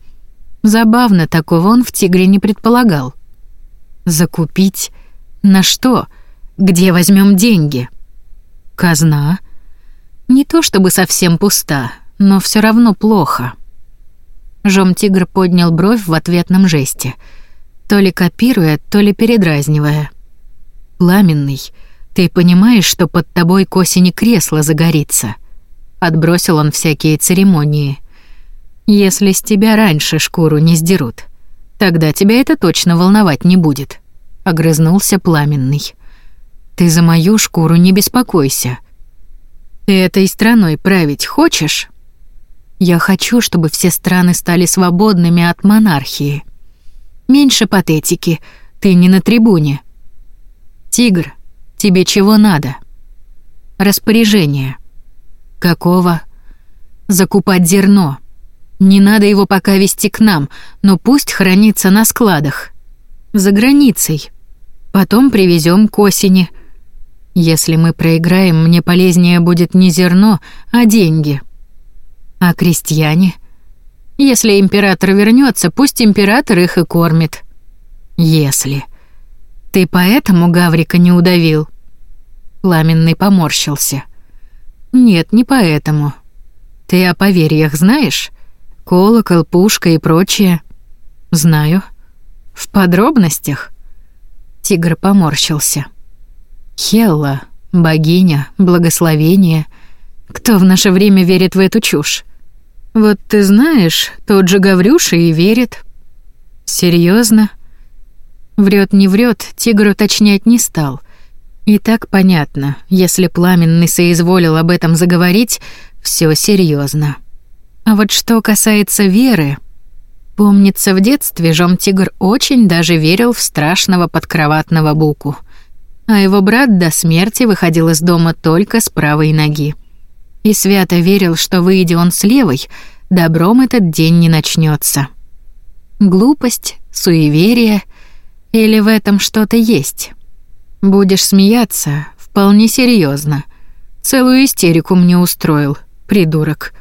Забавно, такого он в Тигре не предполагал. Закупить? На что? Где возьмем деньги? Казна? Не то чтобы совсем пуста, но все равно плохо. Жом-тигр поднял бровь в ответном жесте, то ли копируя, то ли передразнивая. «Пламенный, ты понимаешь, что под тобой к осени кресло загорится?» Отбросил он всякие церемонии. «Если с тебя раньше шкуру не сдерут, Тогда тебя это точно волновать не будет, огрызнулся пламенный. Ты за мою шкуру не беспокойся. Ты этой страной править хочешь? Я хочу, чтобы все страны стали свободными от монархии. Меньше патетики. Ты не на трибуне. Тигр, тебе чего надо? Распоряжение. Какого? Закупать зерно. Не надо его пока вести к нам, но пусть хранится на складах. За границей. Потом привезем к осени. Если мы проиграем, мне полезнее будет не зерно, а деньги. А крестьяне? Если император вернется, пусть император их и кормит. Если. Ты поэтому Гаврика не удавил? Пламенный поморщился. Нет, не поэтому. Ты о поверьях знаешь? Колокол, пушка и прочее. Знаю. В подробностях. Тигр поморщился. Хелла, богиня, благословение. Кто в наше время верит в эту чушь? Вот ты знаешь, тот же Гаврюша и верит. Серьезно? Врет не врет, тигр уточнять не стал. И так понятно, если пламенный соизволил об этом заговорить, все серьезно. А вот что касается веры, помнится, в детстве Жом-тигр очень даже верил в страшного подкроватного буку. А его брат до смерти выходил из дома только с правой ноги. И свято верил, что выйдя он с левой, добром этот день не начнется. Глупость, суеверие или в этом что-то есть? Будешь смеяться, вполне серьезно. Целую истерику мне устроил, придурок.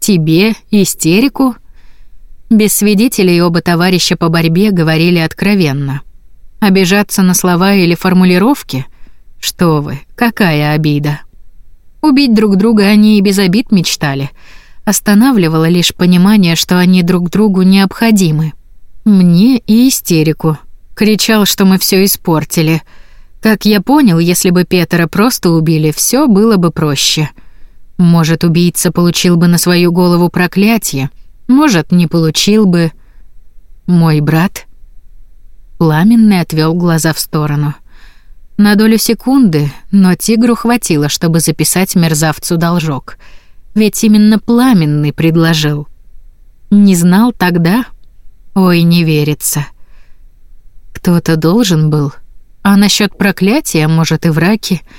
Тебе истерику? Без свидетелей оба товарища по борьбе говорили откровенно. Обижаться на слова или формулировки? Что вы, какая обида. Убить друг друга они и без обид мечтали. Останавливало лишь понимание, что они друг другу необходимы. Мне и истерику. Кричал, что мы все испортили. Как я понял, если бы Петра просто убили, все было бы проще. Может, убийца получил бы на свою голову проклятие, может, не получил бы. Мой брат Пламенный отвел глаза в сторону. На долю секунды, но тигру хватило, чтобы записать мерзавцу должок. Ведь именно Пламенный предложил. Не знал тогда? Ой, не верится. Кто-то должен был. А насчет проклятия, может, и враки —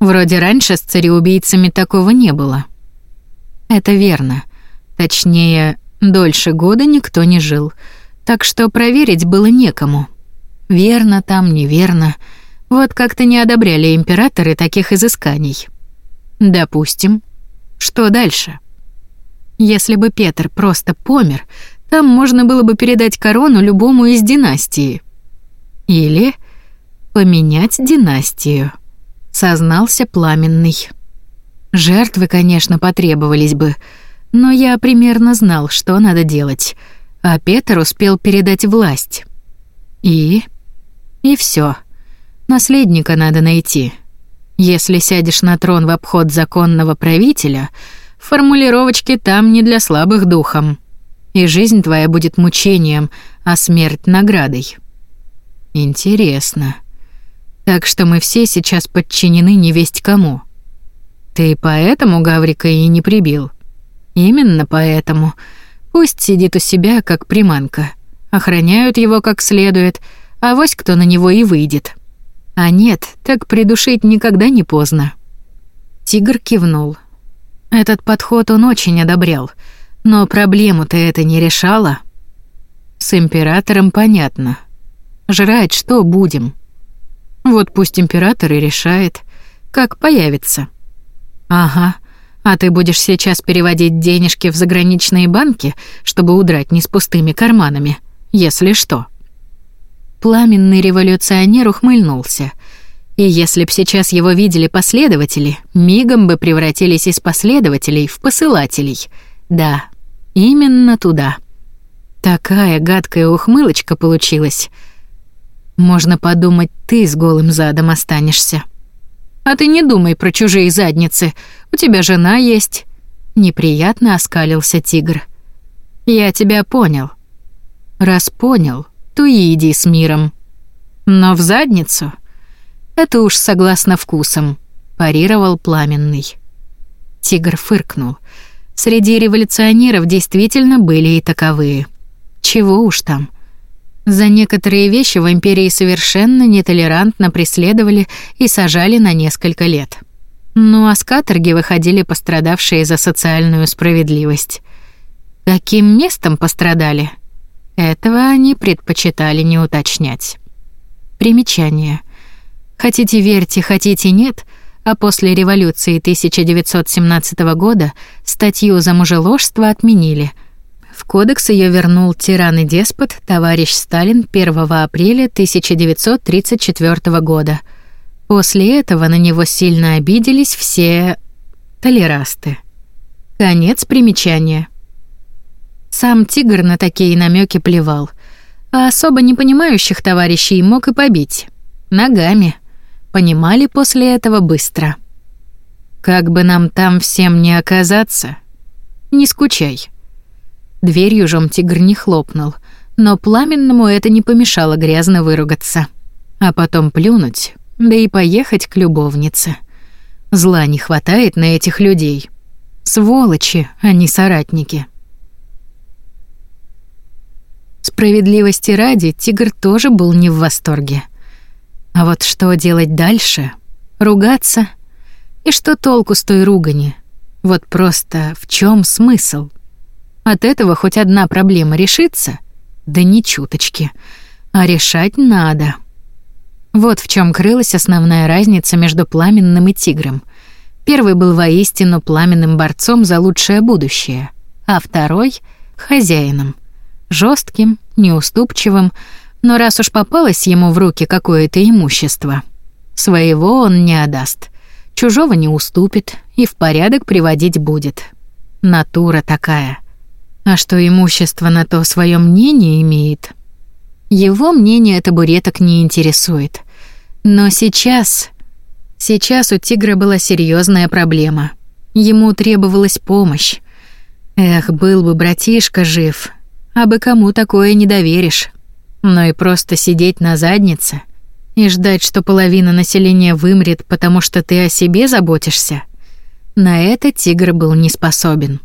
Вроде раньше с цареубийцами такого не было. Это верно. Точнее, дольше года никто не жил, так что проверить было некому. Верно там, неверно. Вот как-то не одобряли императоры таких изысканий. Допустим. Что дальше? Если бы Петр просто помер, там можно было бы передать корону любому из династии. Или поменять династию, сознался пламенный. Жертвы, конечно, потребовались бы, но я примерно знал, что надо делать. А Петр успел передать власть. И и все. Наследника надо найти. Если сядешь на трон в обход законного правителя, формулировочки там не для слабых духом. И жизнь твоя будет мучением, а смерть наградой. Интересно. Так что мы все сейчас подчинены невесть кому. Ты поэтому Гаврика и не прибил. Именно поэтому. Пусть сидит у себя как приманка. Охраняют его как следует, а вось кто на него и выйдет. А нет, так придушить никогда не поздно. Тигр кивнул. Этот подход он очень одобрял, но проблему-то это не решало. С императором понятно. Жрать что будем? Вот пусть император и решает, как появится. Ага, а ты будешь сейчас переводить денежки в заграничные банки, чтобы удрать не с пустыми карманами, если что. Пламенный революционер ухмыльнулся. И если б сейчас его видели последователи, мигом бы превратились из последователей в посылателей. Да, именно туда. Такая гадкая ухмылочка получилась — можно подумать, ты с голым задом останешься. А ты не думай про чужие задницы. У тебя жена есть. Неприятно оскалился тигр. Я тебя понял. Раз понял, то и иди с миром. Но в задницу это уж согласно вкусам, парировал пламенный. Тигр фыркнул. Среди революционеров действительно были и таковые. Чего уж там? За некоторые вещи в империи совершенно нетолерантно преследовали и сажали на несколько лет. Ну а с каторги выходили пострадавшие за социальную справедливость. Каким местом пострадали? Этого они предпочитали не уточнять. Примечание. Хотите верьте, хотите нет, а после революции 1917 года статью за мужеложство отменили – в кодекс ее вернул тиран и деспот товарищ Сталин 1 апреля 1934 года. После этого на него сильно обиделись все толерасты. Конец примечания. Сам тигр на такие намеки плевал, а особо не понимающих товарищей мог и побить. Ногами. Понимали после этого быстро. Как бы нам там всем не оказаться, не скучай. Дверью жом тигр не хлопнул, но пламенному это не помешало грязно выругаться. А потом плюнуть, да и поехать к любовнице. Зла не хватает на этих людей. Сволочи, а не соратники. Справедливости ради, тигр тоже был не в восторге. А вот что делать дальше? Ругаться? И что толку с той ругани? Вот просто в чем смысл? От этого хоть одна проблема решится? Да не чуточки. А решать надо. Вот в чем крылась основная разница между пламенным и тигром. Первый был воистину пламенным борцом за лучшее будущее, а второй — хозяином. Жестким, неуступчивым, но раз уж попалось ему в руки какое-то имущество, своего он не отдаст, чужого не уступит и в порядок приводить будет. Натура такая — а что имущество на то свое мнение имеет? Его мнение табуреток не интересует. Но сейчас... Сейчас у тигра была серьезная проблема. Ему требовалась помощь. Эх, был бы братишка жив, а бы кому такое не доверишь. Но и просто сидеть на заднице и ждать, что половина населения вымрет, потому что ты о себе заботишься, на это тигр был не способен.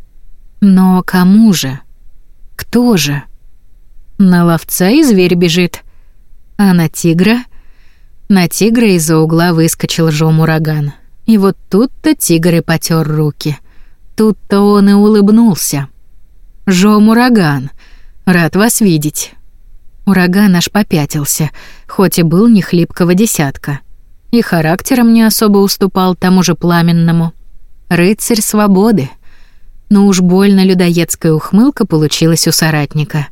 Но кому же? Кто же? На ловца и зверь бежит. А на тигра? На тигра из-за угла выскочил жом ураган. И вот тут-то тигр и потер руки. Тут-то он и улыбнулся. «Жом ураган, рад вас видеть». Ураган аж попятился, хоть и был не хлипкого десятка. И характером не особо уступал тому же пламенному. Рыцарь свободы. Но уж больно людоедская ухмылка получилась у соратника.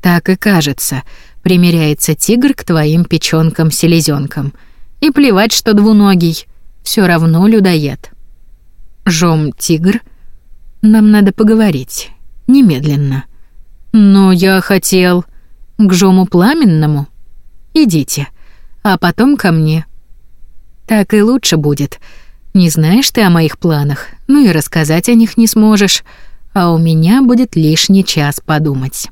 Так и кажется, примеряется тигр к твоим печёнкам-селезёнкам. И плевать, что двуногий, все равно людоед. Жом тигр, нам надо поговорить. Немедленно. Но я хотел к Жому Пламенному. Идите, а потом ко мне. Так и лучше будет. Не знаешь ты о моих планах, ну и рассказать о них не сможешь, а у меня будет лишний час подумать.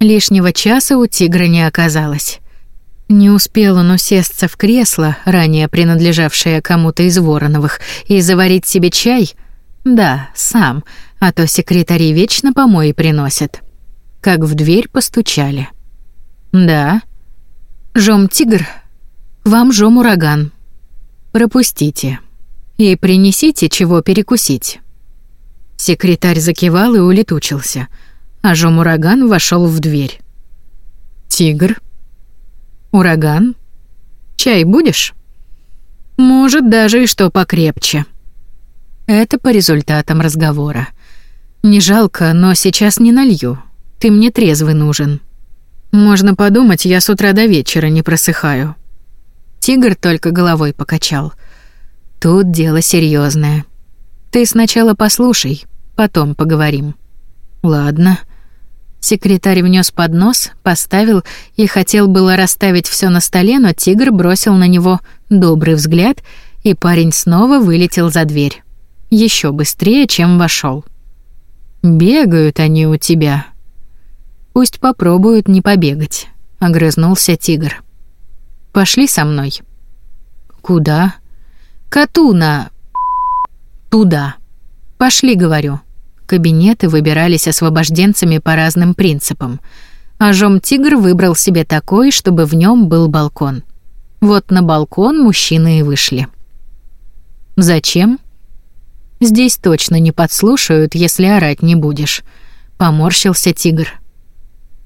Лишнего часа у тигра не оказалось. Не успел он усесться в кресло, ранее принадлежавшее кому-то из Вороновых, и заварить себе чай. Да, сам, а то секретари вечно помои приносят. Как в дверь постучали. Да. Жом тигр, вам жом ураган. Пропустите. И принесите чего перекусить. Секретарь закивал и улетучился, а жом ураган вошел в дверь. Тигр. Ураган. Чай будешь? Может, даже и что покрепче. Это по результатам разговора. Не жалко, но сейчас не налью. Ты мне трезвый нужен. Можно подумать, я с утра до вечера не просыхаю. Тигр только головой покачал. Тут дело серьезное. Ты сначала послушай, потом поговорим. Ладно. Секретарь внес поднос, поставил и хотел было расставить все на столе, но тигр бросил на него добрый взгляд, и парень снова вылетел за дверь. Еще быстрее, чем вошел. Бегают они у тебя. Пусть попробуют не побегать, огрызнулся тигр. Пошли со мной. Куда? Коту на туда. Пошли, говорю. Кабинеты выбирались освобожденцами по разным принципам. А Жом-тигр выбрал себе такой, чтобы в нем был балкон. Вот на балкон мужчины и вышли. Зачем? Здесь точно не подслушают, если орать не будешь. Поморщился тигр.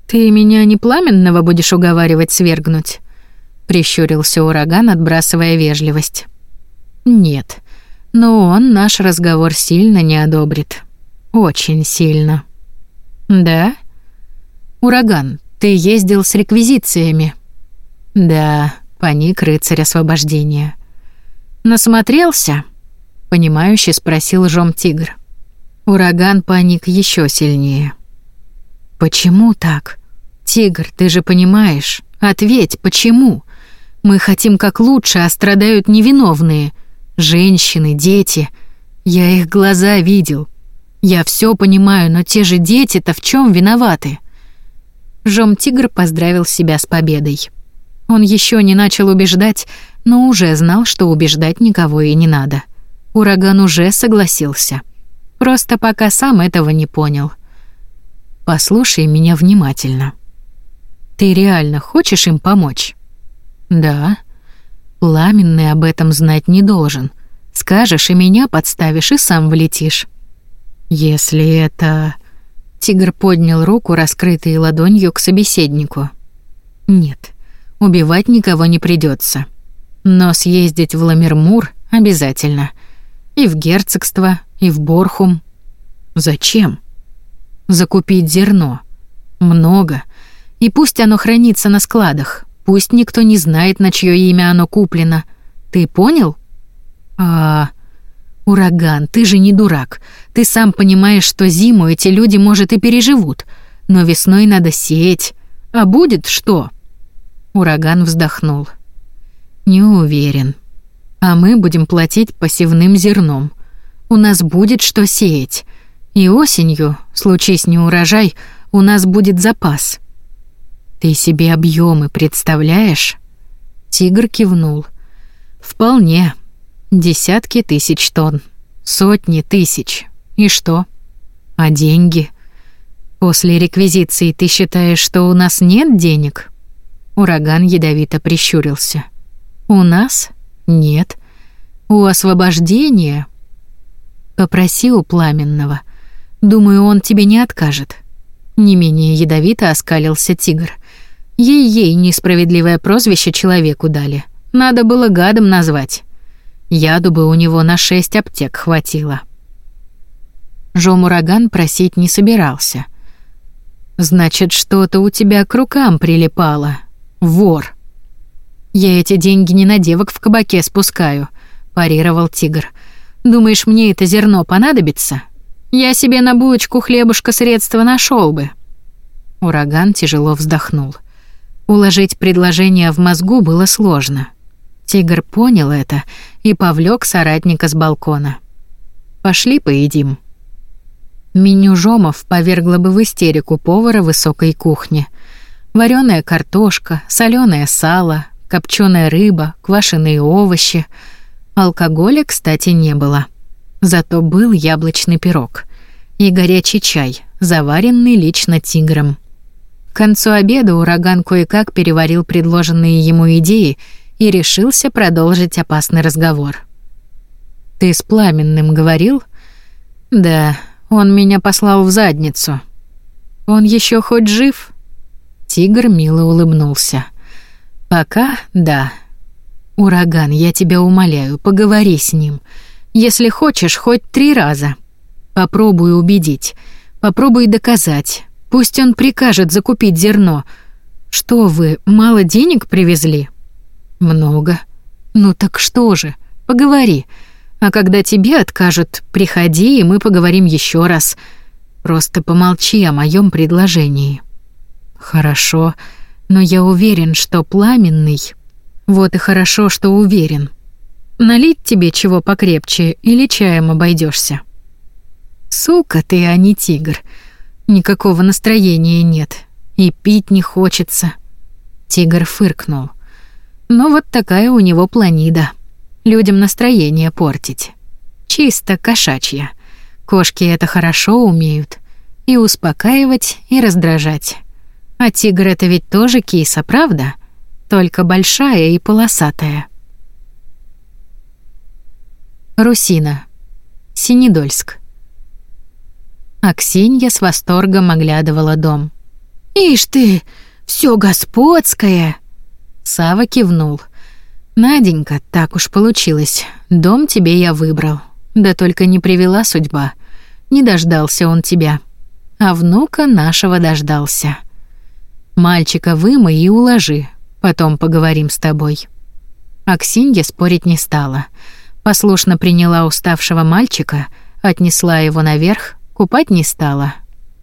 Ты меня не пламенного будешь уговаривать свергнуть? Прищурился ураган, отбрасывая вежливость. Нет, но он наш разговор сильно не одобрит. Очень сильно. Да? Ураган, ты ездил с реквизициями? Да, паник рыцарь освобождения. Насмотрелся? Понимающе спросил Жом Тигр. Ураган паник еще сильнее. Почему так? Тигр, ты же понимаешь? Ответь, почему? Мы хотим как лучше, а страдают невиновные. Женщины, дети. Я их глаза видел. Я все понимаю, но те же дети-то в чем виноваты? Жом Тигр поздравил себя с победой. Он еще не начал убеждать, но уже знал, что убеждать никого и не надо. Ураган уже согласился. Просто пока сам этого не понял. Послушай меня внимательно. Ты реально хочешь им помочь? Да. Пламенный об этом знать не должен. Скажешь, и меня подставишь, и сам влетишь. Если это... Тигр поднял руку, раскрытой ладонью к собеседнику. Нет, убивать никого не придется. Но съездить в Ламермур обязательно — и в герцогство, и в Борхум. Зачем? Закупить зерно. Много. И пусть оно хранится на складах. Пусть никто не знает, на чье имя оно куплено. Ты понял? А... Ураган, ты же не дурак. Ты сам понимаешь, что зиму эти люди, может, и переживут. Но весной надо сеять. А будет что? Ураган вздохнул. Не уверен а мы будем платить посевным зерном. У нас будет что сеять. И осенью, случись неурожай, у нас будет запас. Ты себе объемы представляешь? Тигр кивнул. Вполне. Десятки тысяч тонн, сотни тысяч. И что? А деньги? После реквизиции ты считаешь, что у нас нет денег? Ураган ядовито прищурился. У нас нет. У освобождения попроси у пламенного. Думаю, он тебе не откажет. Не менее ядовито оскалился тигр. Ей-ей несправедливое прозвище человеку дали. Надо было гадом назвать. Яду бы у него на шесть аптек хватило. Жомураган просить не собирался. Значит, что-то у тебя к рукам прилипало. Вор. Я эти деньги не на девок в кабаке спускаю, парировал тигр. Думаешь, мне это зерно понадобится? Я себе на булочку хлебушка средства нашел бы. Ураган тяжело вздохнул. Уложить предложение в мозгу было сложно. Тигр понял это и повлек соратника с балкона. Пошли поедим. Меню Жомов повергло бы в истерику повара высокой кухни. Вареная картошка, соленое сало, копченая рыба, квашеные овощи. Алкоголя, кстати, не было. Зато был яблочный пирог и горячий чай, заваренный лично тигром. К концу обеда ураган кое-как переварил предложенные ему идеи и решился продолжить опасный разговор. «Ты с Пламенным говорил?» «Да, он меня послал в задницу. Он еще хоть жив?» Тигр мило улыбнулся. «Пока да. Ураган, я тебя умоляю, поговори с ним. Если хочешь, хоть три раза. Попробуй убедить. Попробуй доказать. Пусть он прикажет закупить зерно. Что вы, мало денег привезли?» «Много. Ну так что же? Поговори. А когда тебе откажут, приходи, и мы поговорим еще раз. Просто помолчи о моем предложении. Хорошо, но я уверен, что пламенный. Вот и хорошо, что уверен. Налить тебе чего покрепче или чаем обойдешься. Сука ты, а не тигр. Никакого настроения нет. И пить не хочется. Тигр фыркнул. Но вот такая у него планида людям настроение портить. Чисто кошачья. Кошки это хорошо умеют. И успокаивать, и раздражать. А тигр это ведь тоже киса, правда? Только большая и полосатая. Русина. Синедольск. Аксинья с восторгом оглядывала дом. «Ишь ты, все господское!» Сава кивнул — Наденька, так уж получилось. Дом тебе я выбрал. Да только не привела судьба. Не дождался он тебя. А внука нашего дождался. Мальчика вымой и уложи. Потом поговорим с тобой. Аксинья спорить не стала. Послушно приняла уставшего мальчика, отнесла его наверх, купать не стала.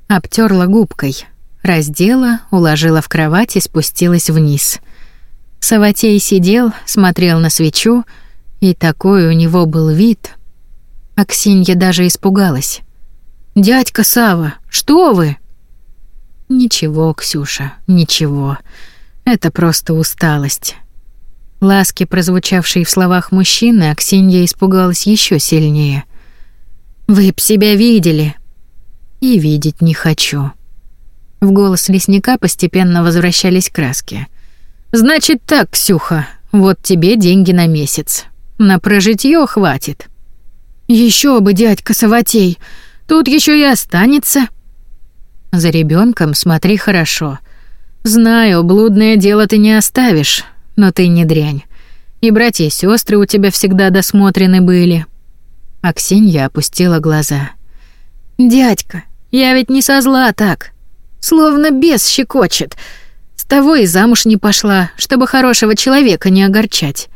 Обтерла губкой, раздела, уложила в кровать и спустилась вниз — Саватей сидел, смотрел на свечу, и такой у него был вид. Аксинья даже испугалась. «Дядька Сава, что вы?» «Ничего, Ксюша, ничего. Это просто усталость». Ласки, прозвучавшие в словах мужчины, Аксинья испугалась еще сильнее. «Вы б себя видели!» «И видеть не хочу». В голос лесника постепенно возвращались краски — Значит так, Ксюха, вот тебе деньги на месяц. На прожитье хватит. Еще бы, дядька Саватей, тут еще и останется. За ребенком смотри хорошо. Знаю, блудное дело ты не оставишь, но ты не дрянь. И братья и сестры у тебя всегда досмотрены были. Аксинья опустила глаза. Дядька, я ведь не со зла так. Словно бес щекочет. С того и замуж не пошла, чтобы хорошего человека не огорчать.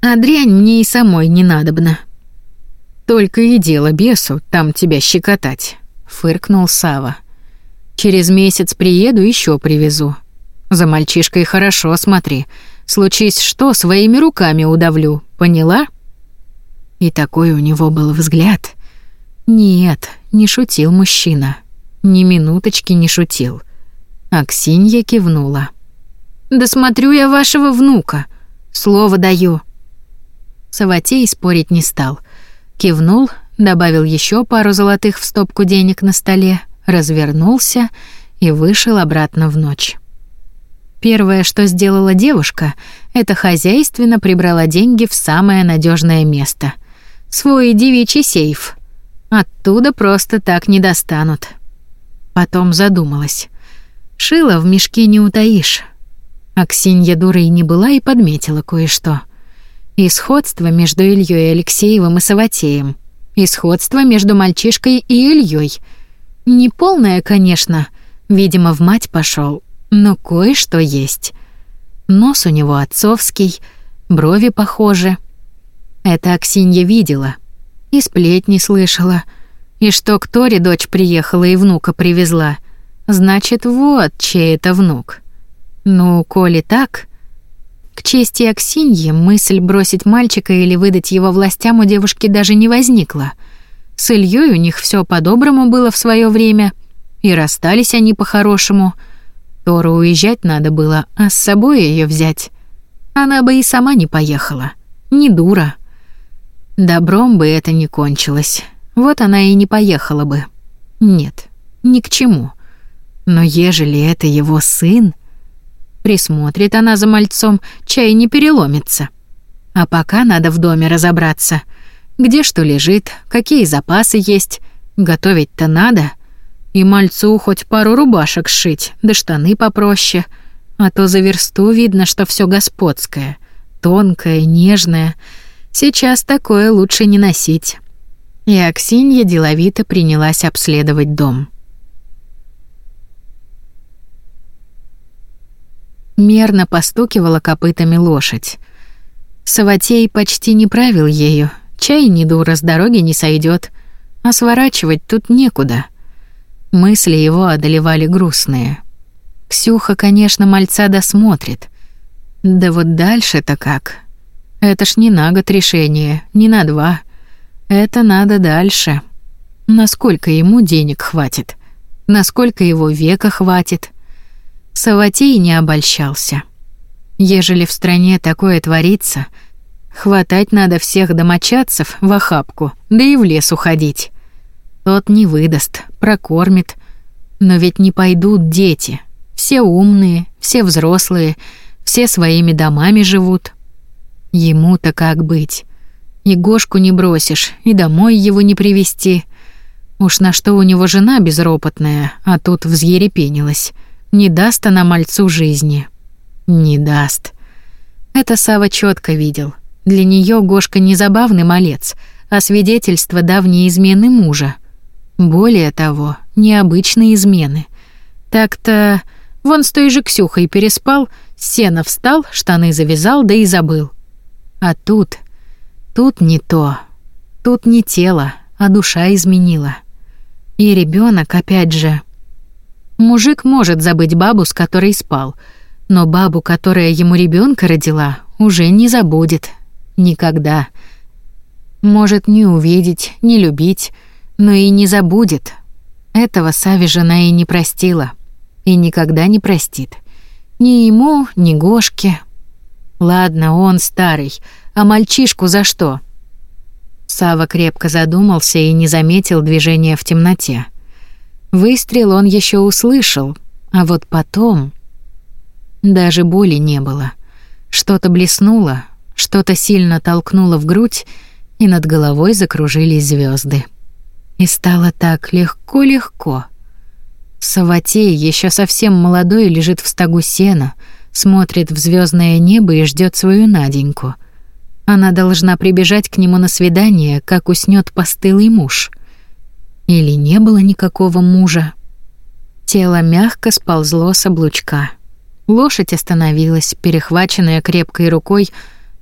А дрянь мне и самой не надобна. Только и дело бесу там тебя щекотать, фыркнул Сава. Через месяц приеду, еще привезу. За мальчишкой хорошо смотри. Случись что, своими руками удавлю, поняла? И такой у него был взгляд. Нет, не шутил мужчина. Ни минуточки не шутил. Аксинья кивнула. «Да смотрю я вашего внука. Слово даю». Саватей спорить не стал. Кивнул, добавил еще пару золотых в стопку денег на столе, развернулся и вышел обратно в ночь. Первое, что сделала девушка, Это хозяйственно прибрала деньги в самое надежное место. Свой девичий сейф. Оттуда просто так не достанут. Потом задумалась. Шила в мешке не утаишь. Аксинья дурой не была и подметила кое-что. И сходство между Ильей Алексеевым и Саватеем. И сходство между мальчишкой и Ильей. Не полное, конечно, видимо, в мать пошел, но кое-что есть. Нос у него отцовский, брови похожи. Это Аксинья видела. И сплетни слышала. И что к Торе дочь приехала и внука привезла. Значит, вот чей это внук. Ну, коли так, к чести Аксиньи мысль бросить мальчика или выдать его властям у девушки даже не возникла. С Ильей у них все по-доброму было в свое время, и расстались они по-хорошему. Тору уезжать надо было, а с собой ее взять. Она бы и сама не поехала. Не дура. Добром бы это не кончилось. Вот она и не поехала бы. Нет, ни к чему. Но ежели это его сын, Присмотрит она за мальцом, чай не переломится. А пока надо в доме разобраться. Где что лежит, какие запасы есть. Готовить-то надо. И мальцу хоть пару рубашек сшить, да штаны попроще. А то за версту видно, что все господское. Тонкое, нежное. Сейчас такое лучше не носить. И Аксинья деловито принялась обследовать дом. мерно постукивала копытами лошадь. Саватей почти не правил ею, чай не дура с дороги не сойдет, а сворачивать тут некуда. Мысли его одолевали грустные. Ксюха, конечно, мальца досмотрит. Да вот дальше-то как? Это ж не на год решение, не на два. Это надо дальше. Насколько ему денег хватит? Насколько его века хватит? Саватей не обольщался. Ежели в стране такое творится, хватать надо всех домочадцев в охапку, да и в лес уходить. Тот не выдаст, прокормит. Но ведь не пойдут дети. Все умные, все взрослые, все своими домами живут. Ему-то как быть? Егошку не бросишь, и домой его не привести. Уж на что у него жена безропотная, а тут взъерепенилась. Не даст она мальцу жизни. Не даст. Это Сава четко видел. Для нее Гошка не забавный малец, а свидетельство давней измены мужа. Более того, необычные измены. Так-то вон с той же Ксюхой переспал, с сена встал, штаны завязал, да и забыл. А тут... Тут не то. Тут не тело, а душа изменила. И ребенок опять же Мужик может забыть бабу, с которой спал, но бабу, которая ему ребенка родила, уже не забудет. Никогда. Может не увидеть, не любить, но и не забудет. Этого Сави жена и не простила. И никогда не простит. Ни ему, ни Гошке. Ладно, он старый, а мальчишку за что? Сава крепко задумался и не заметил движения в темноте. Выстрел он еще услышал, а вот потом... Даже боли не было. Что-то блеснуло, что-то сильно толкнуло в грудь, и над головой закружились звезды. И стало так легко-легко. Саватей, еще совсем молодой, лежит в стогу сена, смотрит в звездное небо и ждет свою Наденьку. Она должна прибежать к нему на свидание, как уснет постылый муж. Или не было никакого мужа? Тело мягко сползло с облучка. Лошадь остановилась, перехваченная крепкой рукой.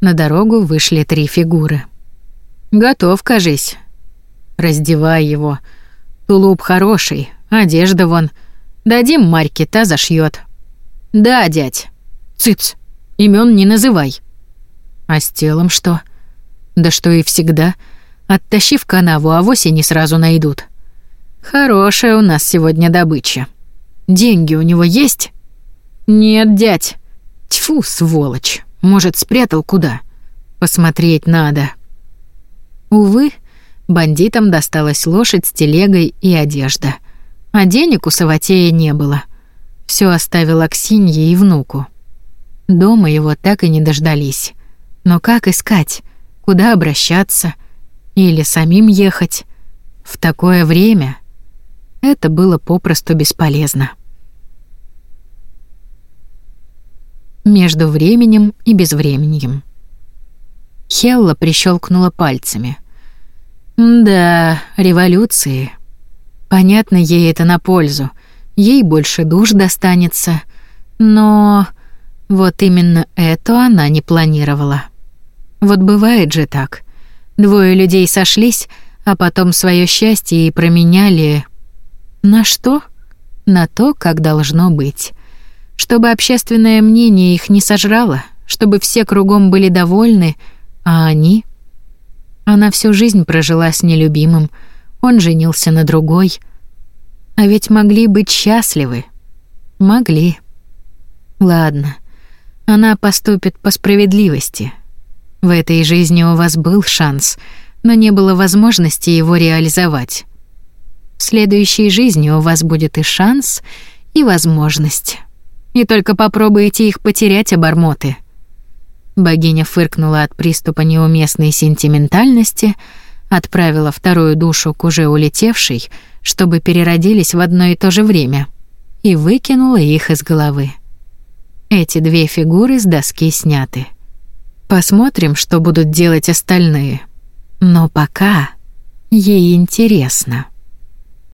На дорогу вышли три фигуры. «Готов, кажись». «Раздевай его. Тулуп хороший, одежда вон. Дадим Марьке, та зашьет. «Да, дядь». «Цыц, имен не называй». «А с телом что?» «Да что и всегда. Оттащи в канаву, а вось и не сразу найдут». Хорошая у нас сегодня добыча. Деньги у него есть? Нет, дядь. Тьфу, сволочь. Может, спрятал куда? Посмотреть надо. Увы, бандитам досталась лошадь с телегой и одежда. А денег у Саватея не было. Все оставил Аксинье и внуку. Дома его так и не дождались. Но как искать? Куда обращаться? Или самим ехать? В такое время это было попросту бесполезно. Между временем и безвременем. Хелла прищелкнула пальцами. Да, революции. Понятно, ей это на пользу. Ей больше душ достанется. Но вот именно это она не планировала. Вот бывает же так. Двое людей сошлись, а потом свое счастье и променяли на что? На то, как должно быть. Чтобы общественное мнение их не сожрало, чтобы все кругом были довольны, а они Она всю жизнь прожила с нелюбимым, он женился на другой. А ведь могли быть счастливы. Могли. Ладно. Она поступит по справедливости. В этой жизни у вас был шанс, но не было возможности его реализовать. В следующей жизни у вас будет и шанс, и возможность. И только попробуйте их потерять, обормоты. Богиня фыркнула от приступа неуместной сентиментальности, отправила вторую душу к уже улетевшей, чтобы переродились в одно и то же время, и выкинула их из головы. Эти две фигуры с доски сняты. Посмотрим, что будут делать остальные. Но пока ей интересно.